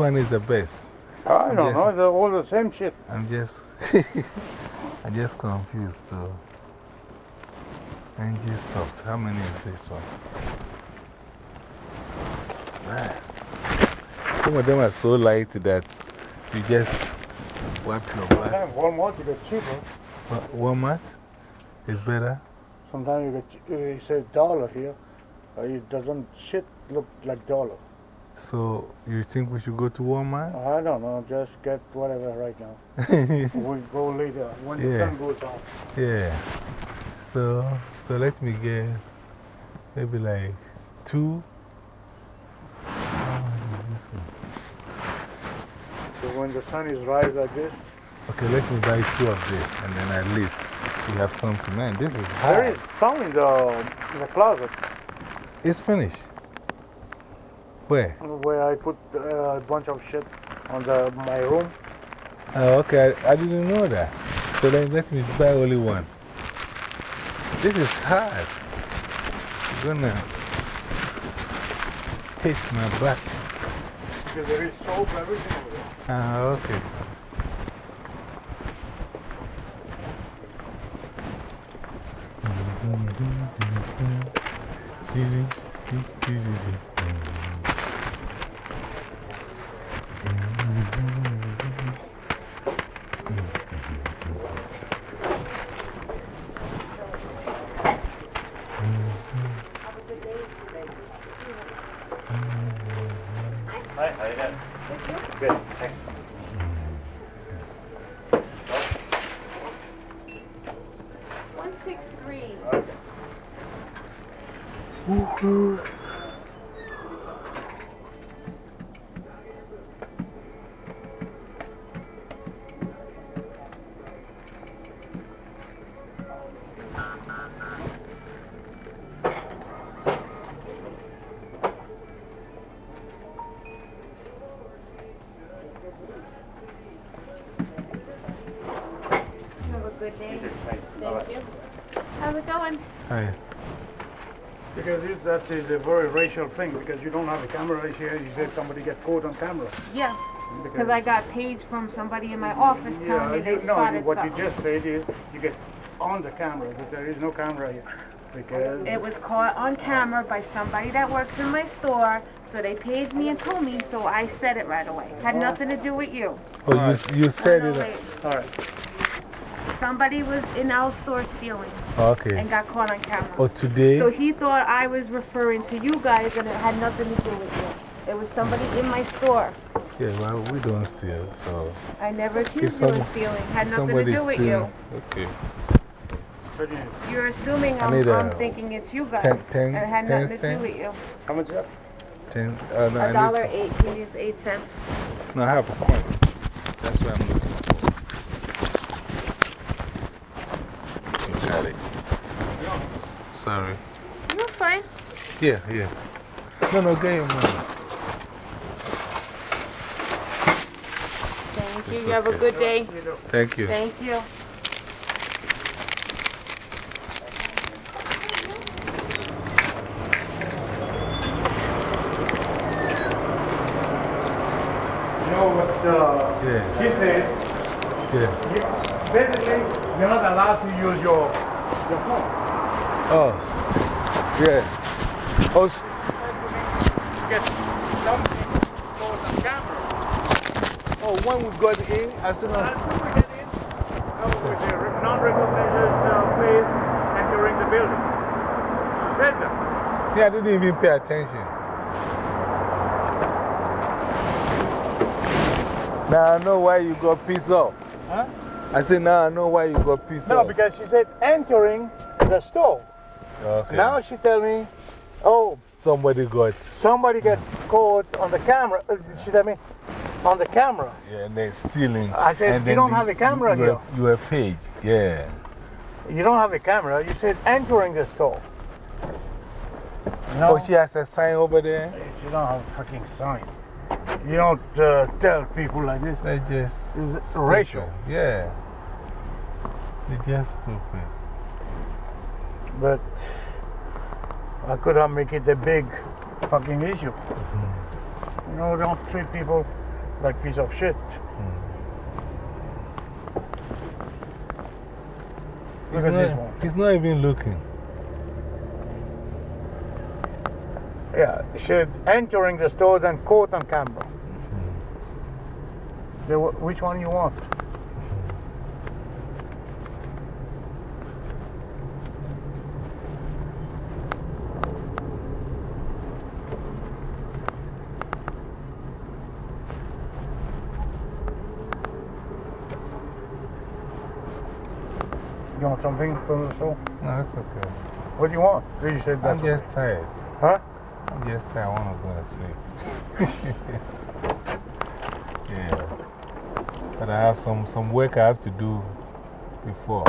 One is the best? I don't Yes. know, they're all the same shit. I'm just, I'm just confused. So, Angel Soft. How many is this one? Man. Some of them are so light that you just wipe your butt. Sometimes Walmart you get cheaper. Wa- Walmart is better. Sometimes you get, uh, you say dollar here, uh, it doesn't shit look like dollar. So, you think we should go to Walmart? I don't know, just get whatever right now. We'll go later when the sun goes down. yeah. So, so let me get maybe like two. How is this one? So when the sun is rise like this, Okay, let me buy two of this and then at least we have something. Man, this is there is some in the, in the closet It's finished. Where? where I put uh, a bunch of shit on the, my room. Oh, okay, I, I didn't know that. So then let me buy only one. This is hard. I'm gonna hit my back. Because there is soap, everything over there. Ah, okay. That is a very racial thing, because you don't have a camera here, you said somebody get caught on camera. Yeah, because I got paged from somebody in my office Yeah, telling me you, they no, spotted what you just said is you get on the camera, but there is no camera here. Because It was caught on camera by somebody that works in my store, so they paged me and told me, so I said it right away. Had nothing to do with you. Oh, you, you said No, no, it. wait. all right, Somebody was in our store stealing Okay. and got caught on camera. Oh, today? So he thought I was referring to you guys and it had nothing to do with you. It was somebody in my store. Yeah, well, we don't steal, so. I never If accused you of stealing. Had nothing to do with steal- you. Okay. You're assuming I I'm, need a I'm thinking it's you guys. ten- ten- and it had ten nothing to do with you. How much is that? Ten, uh, no, I A need dollar eight, can you use eight cents? No, I have a coin. That's what I'm looking for. You got it. Sorry. You're fine. Yeah, yeah. No, no, get your money. Thank you. You have a good day. Thank you. Thank you. You know what uh, Yeah, she said? yeah. You- Basically, you're not allowed to use your, your phone. Oh, yeah. Oh, sh- Get something called a camera. oh, when we got in, as soon As as. soon as we get in, come with the re- non-recognized uh, face entering the building. She said that. Yeah, I didn't even pay attention. Now I know why you got pissed off. Huh? I said, now I know why you got pissed No, off. because she said entering the store. Okay. Now she tell me, oh, somebody got, somebody got caught on the camera. Uh, she tell me, on the camera. yeah, and they're stealing. I said, and you don't the- have a camera you, here. You a page, yeah. You don't have a camera. You said entering the store. No, Oh, she has a sign over there? she don't have a freaking sign. You don't uh, tell people like this. They're just. It's racial. Yeah. They're just stupid. But I could not make it a big fucking issue. Mm-hmm. You know, don't treat people like piece of shit. Mm-hmm. Look He's at this not, one. he's not even looking. Yeah, she entering the stores and caught on camera. Mm-hmm. Were- which one you want? Something from the store? No, it's okay. What do you want? Did You said I'm that's just tired. Huh? I'm just tired. I want to go to sleep. yeah. But I have some, some work I have to do before.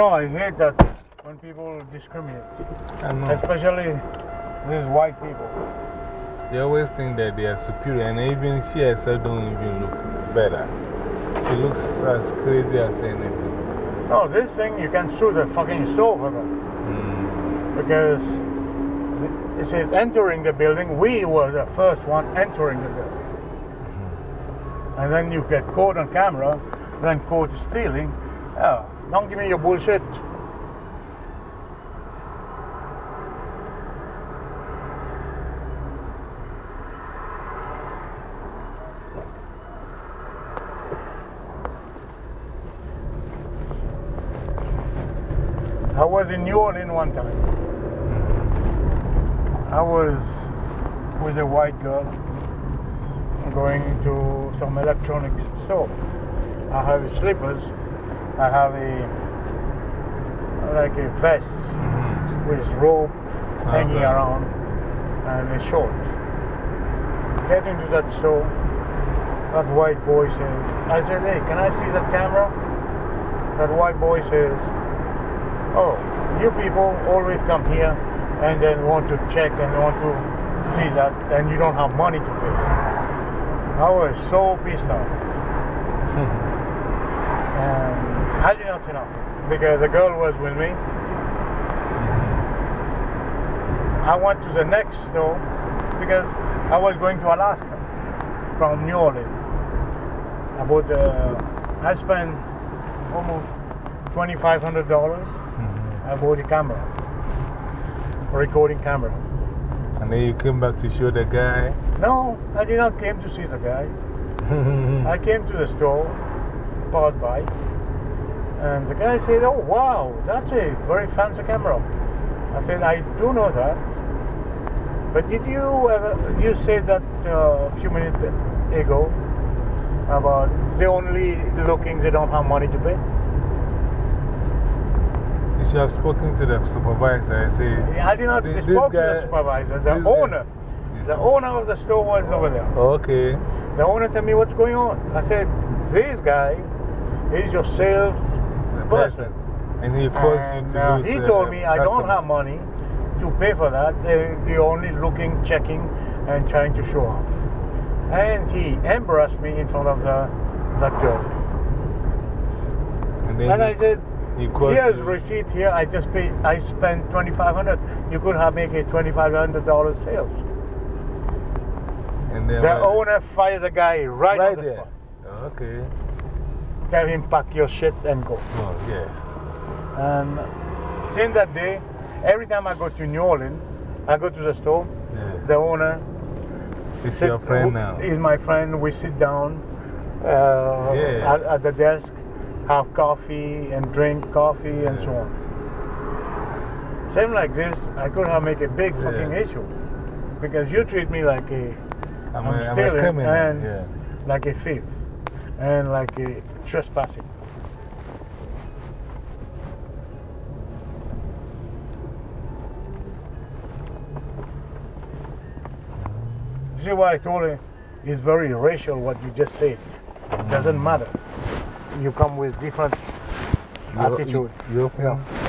Know, I hate that when people discriminate, especially these white people. They always think that they are superior, and even she herself don't even look better. She looks as crazy as anything. No, this thing you can sue the fucking store for that. Mm. Because it says entering the building, we were the first one entering the building. And then you get caught on camera, then caught stealing. Don't give me your bullshit. I was in New Orleans one time. I was with a white girl going to some electronics store. I have slippers. I have a like a vest mm-hmm. with rope hanging Okay. around and a short. Get into that store. That white boy says, I said, hey, can I see that camera? That white boy says, oh, you people always come here and then want to check and want to see that and you don't have money to pay. I was so pissed off. and I did not say nothing because the girl was with me. I went to the next store because I was going to Alaska from New Orleans. I bought, uh, I spent almost $2,500. I bought a camera, a recording camera. And then you came back to show the guy. No, I did not came to see the guy. I came to the store, passed by, and the guy said, Oh, wow, that's a very fancy camera. I said, I do know that. But did you ever, you said that uh, a few minutes ago about they only looking, they don't have money to pay? You should have spoken to the supervisor. I say, I did not This- spoke this to the supervisor, the guy- owner. The owner of the store was over there. okay. The owner told me what's going on. I said, This guy is your sales person. And he calls And, you to uh, lose, he uh, told me I don't have money to pay for that. They, they're only looking, checking, and trying to show off. And he embarrassed me in front of the, that girl. And then And I said, Here's you. receipt here. I just paid, I spent 2500 You could have made a $2,500 sales. And then The owner fired the guy right, Right on the there. spot. Okay. Tell him, pack your shit and go. Oh, yes. And since that day, every time I go to New Orleans, I go to the store. Yeah. The owner sit- your friend now. He's my friend. We sit down uh, Yeah. at, at the desk, have coffee and drink coffee and so on. Same like this, I could have make a big Yeah. fucking issue because you treat me like a I'm, I'm a, I'm a stealing criminal. and- yeah. like a thief and like a trespassing. You see what I told you? It's very racial what you just said. It doesn't matter. You come with different attitude. You, you? Yeah.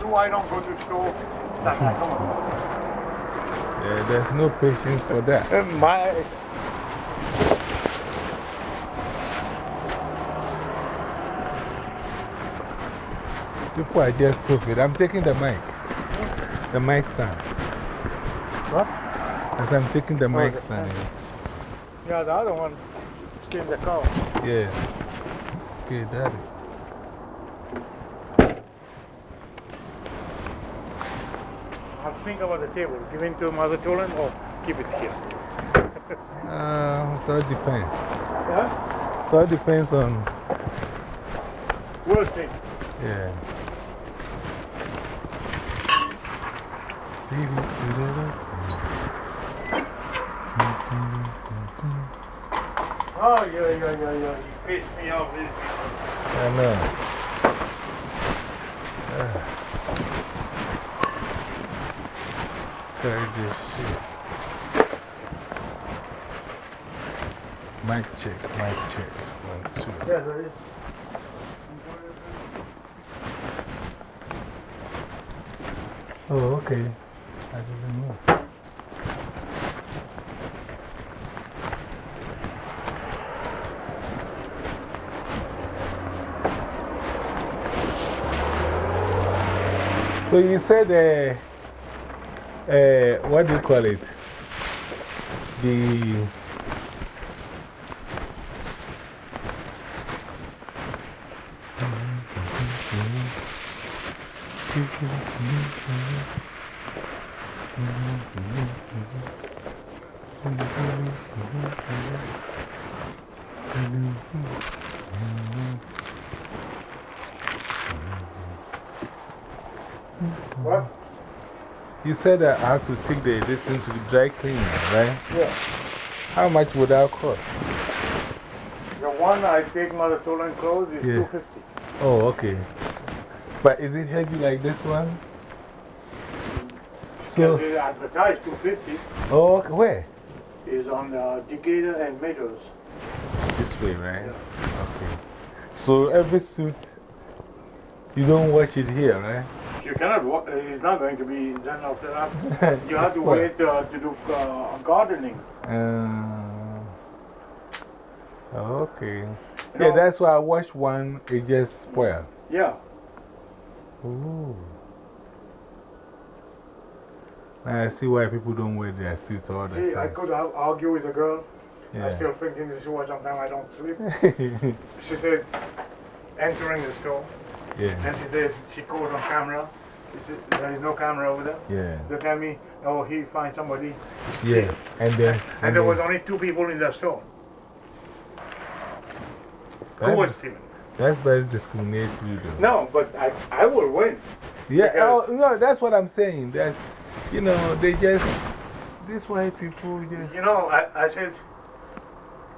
So I don't go to store that I don't know. Yeah, patience for that. My, People are just stupid. I'm taking the mic. The mic stand. what? As I'm taking the mic oh, the- stand. Yeah, the other one still in the car. Yeah. Okay, daddy. I'll think about the table? Give it to Mother Tolan or keep it here? Uh, so it depends. Yeah? So it depends on, We'll see. yeah. Oh, yeah, yeah, yeah, yeah. You pissed me off. this- I know. Carry this shit. Mic check, mic check. One, two. Yeah, there is. Oh, okay. I didn't know. So you said, uh, uh, what do you call it? The. What? You said that I have to take the, this thing to the dry cleaner, right? Yeah. How much would that cost? The one I take my stolen clothes is Yeah. 250 Oh, okay. But is it heavy like this one? So, they advertise 250 oh, okay, where? is on the Decatur and Meadows. This way, right? Okay. So every suit, you don't wash it here, right? You cannot, wa- uh, it's not going to be then after that. You have to wait uh, to do uh, gardening. Uh, okay. You Yeah, know- that's why I wash one, it just spoil. Yeah. Ooh. I see why people don't wear their suit all the See, I could argue with a girl. Yeah. I still thinking this is why sometimes I don't sleep. She said, entering the store, yeah, and she said she called on camera. Said, there is no camera over there. yeah, Look at me. Oh, he find somebody. yeah. And then, And there was only two people in the store. Who was stealing? That's very discriminatory, though. No, but I, I will win. Yeah, oh, no, that's what I'm saying. That's, you know, they just, this why people just. You know, I, I said,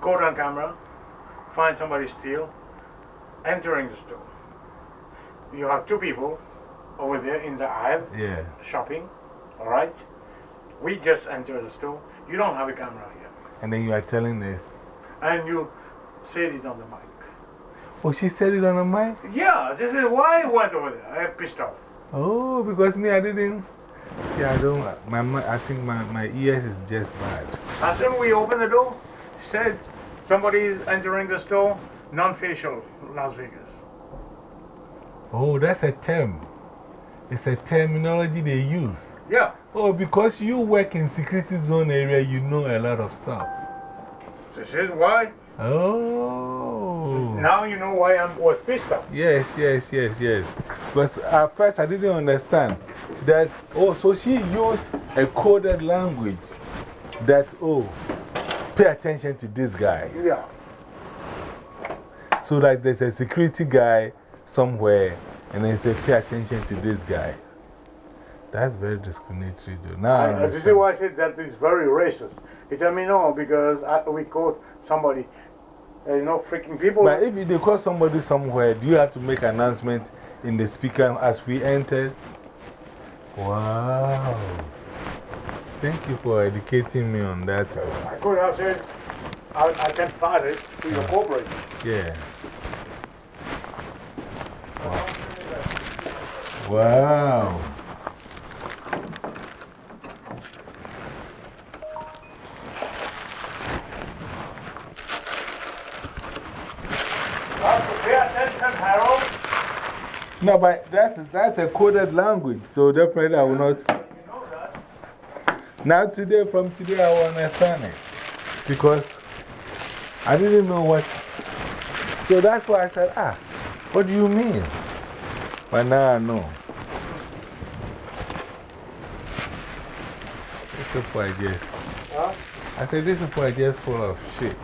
caught on camera, find somebody steal, entering the store. You have two people over there in the aisle Yeah, shopping, all right? We just enter the store. You don't have a camera here. and then you are telling this. And you said it on the mic. Oh, she said it on the mind? Yeah, this is why I went over there. I pissed off. Oh, because me, I didn't. Yeah, I don't. Uh, my, mi- I think my, my ears is just bad. As soon we opened the door, she said, somebody is entering the store, non facial, Las Vegas. Oh, that's a term. It's a terminology they use. Yeah. Oh, because you work in security zone area, you know a lot of stuff. This is why. Oh. Now you know why I was pissed off. Yes, yes, yes, yes. But at first I didn't understand that, oh, so she used a coded language that, oh, pay attention to this guy. Yeah. So like there's a security guy somewhere and they say pay attention to this guy. That's very discriminatory though. Now I this is why I said that is very racist. He told me no, because I, we caught somebody, Uh, you know, freaking people. But if you they call somebody somewhere, do you have to make announcement in the speaker as we entered? Wow. Thank you for educating me on that. I could have said, I, I can fire it to your corporation. Yeah. Wow. Now, pay attention, Harold. No, but that's, that's a coded language, so definitely I will not. You know that. Now, today, from today, I will understand it. Because I didn't know what. So that's why I said, ah, what do you mean? But now I know. people are just. Huh? I said, these people are just full of shit.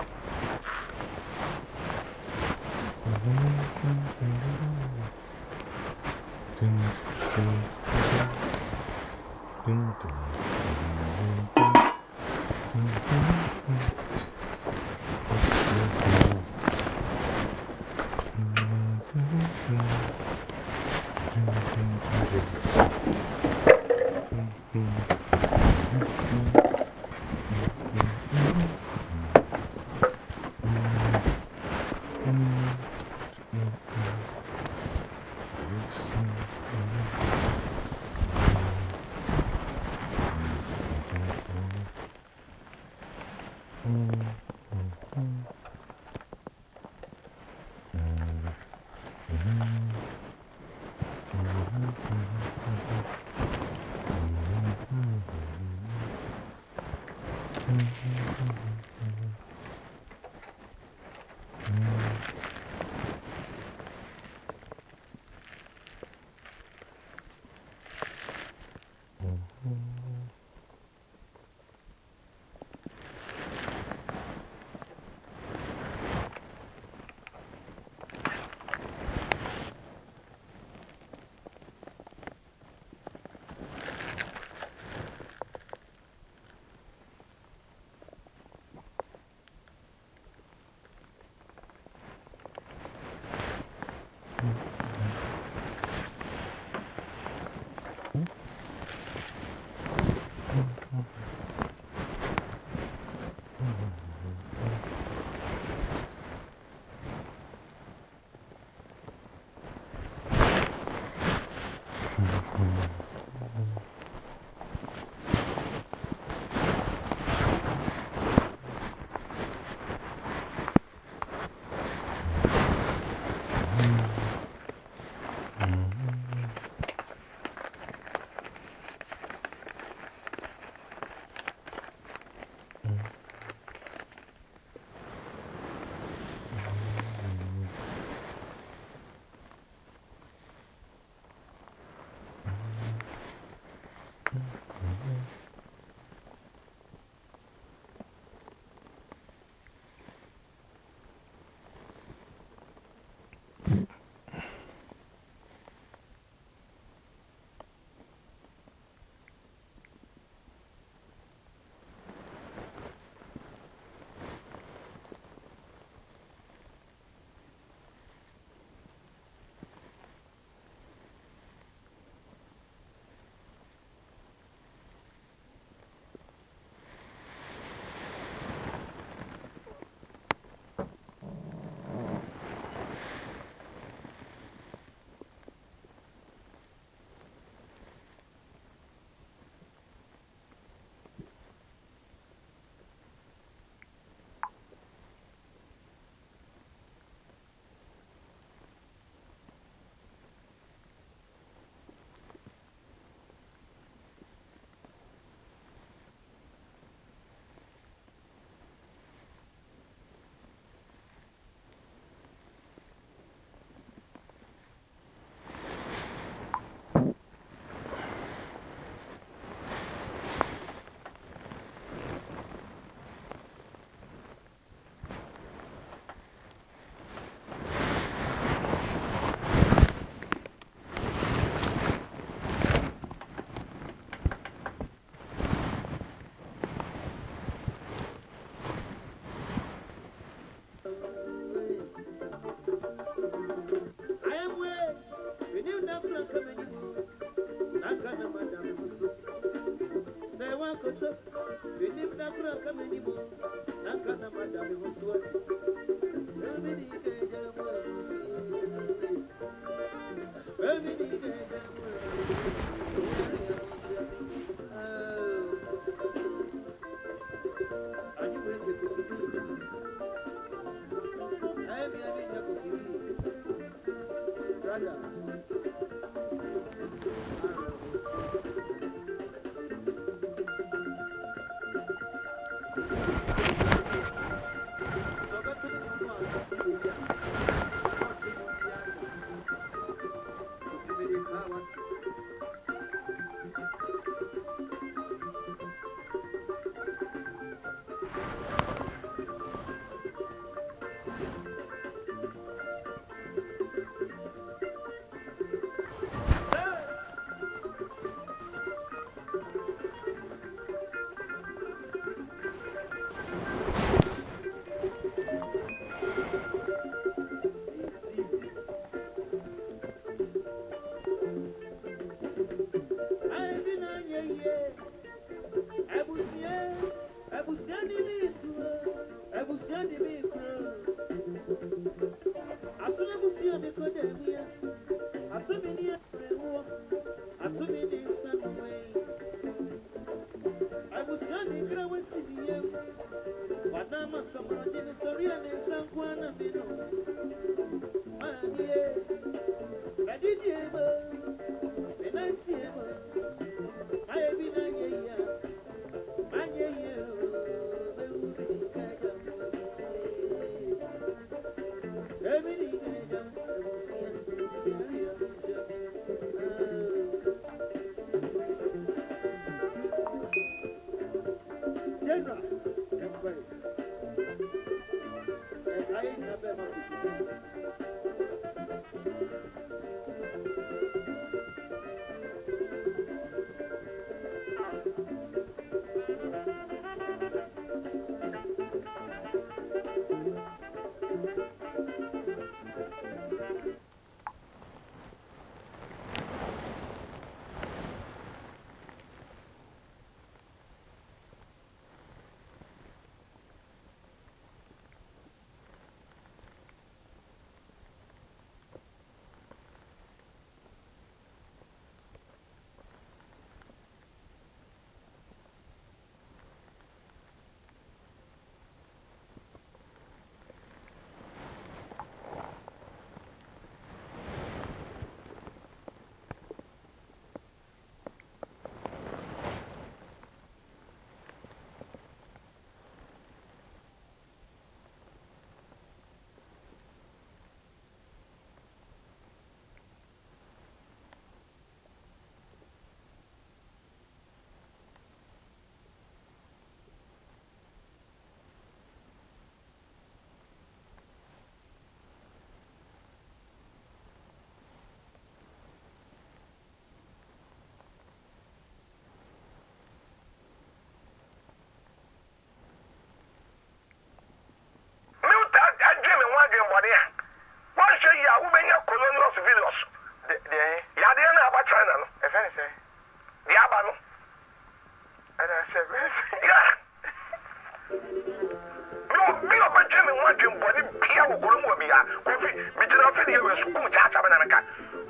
yɛ wɔ kurom wɔ mi ha kofi megyina fi ne yɛ wɔ sukuu kyaakyaa bɛna meka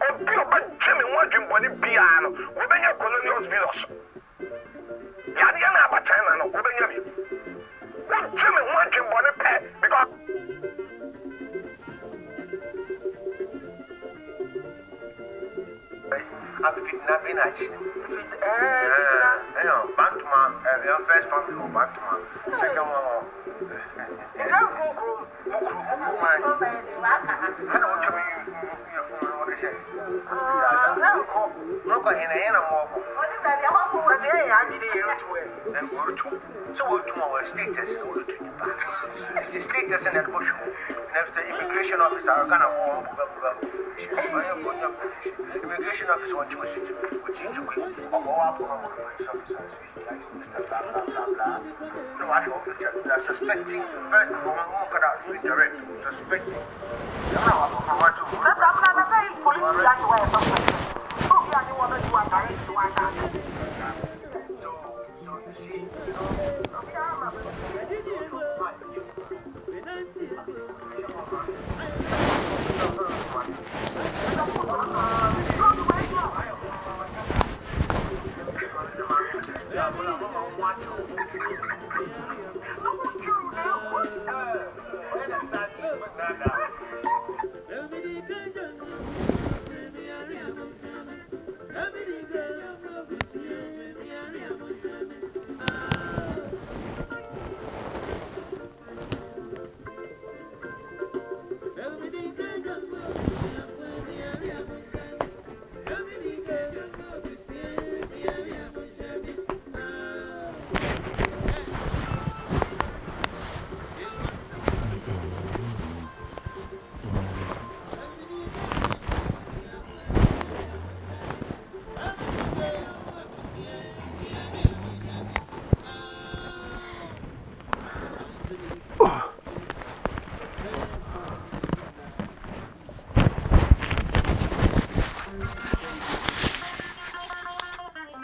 obi ɔbɛgye me ho adwembɔne biara no wɔbɛnya colonials villas yadeɛ no aba china no wɔbɛnya bi wogye me ho adwembɔne pɛ because na bi na akyi. ɛɛ ɛɛ bantuma ɛɛ yɛn fɛs family wɔ bantuma second one. yẹn yà á di yẹn rutu ẹ ẹ rutu so wọ́n tún ọ̀wọ́ status ẹ̀ wọ́n tún nípa and status ẹ̀ ẹ̀dùbọ̀ ṣùgbọ́n ẹ̀fẹ̀ immigration officer ọ̀gá náà wọ́n wọ́n bọ̀ bọ̀ immigration officer wọ́n to wọ́n ti ti wọ́n ti ti wọ́n ọ̀bọ̀ wọn àbọ̀ wọn immigration officer ṣe ìdájọ́ bla bla bla bla ní wàá ṣe wọ́n fi ṣe suspecting first wọ́n wọ́n kọ́ra direct suspecting. Sẹ́ta mi náà ní sẹ́yìn polisi yá ti wá.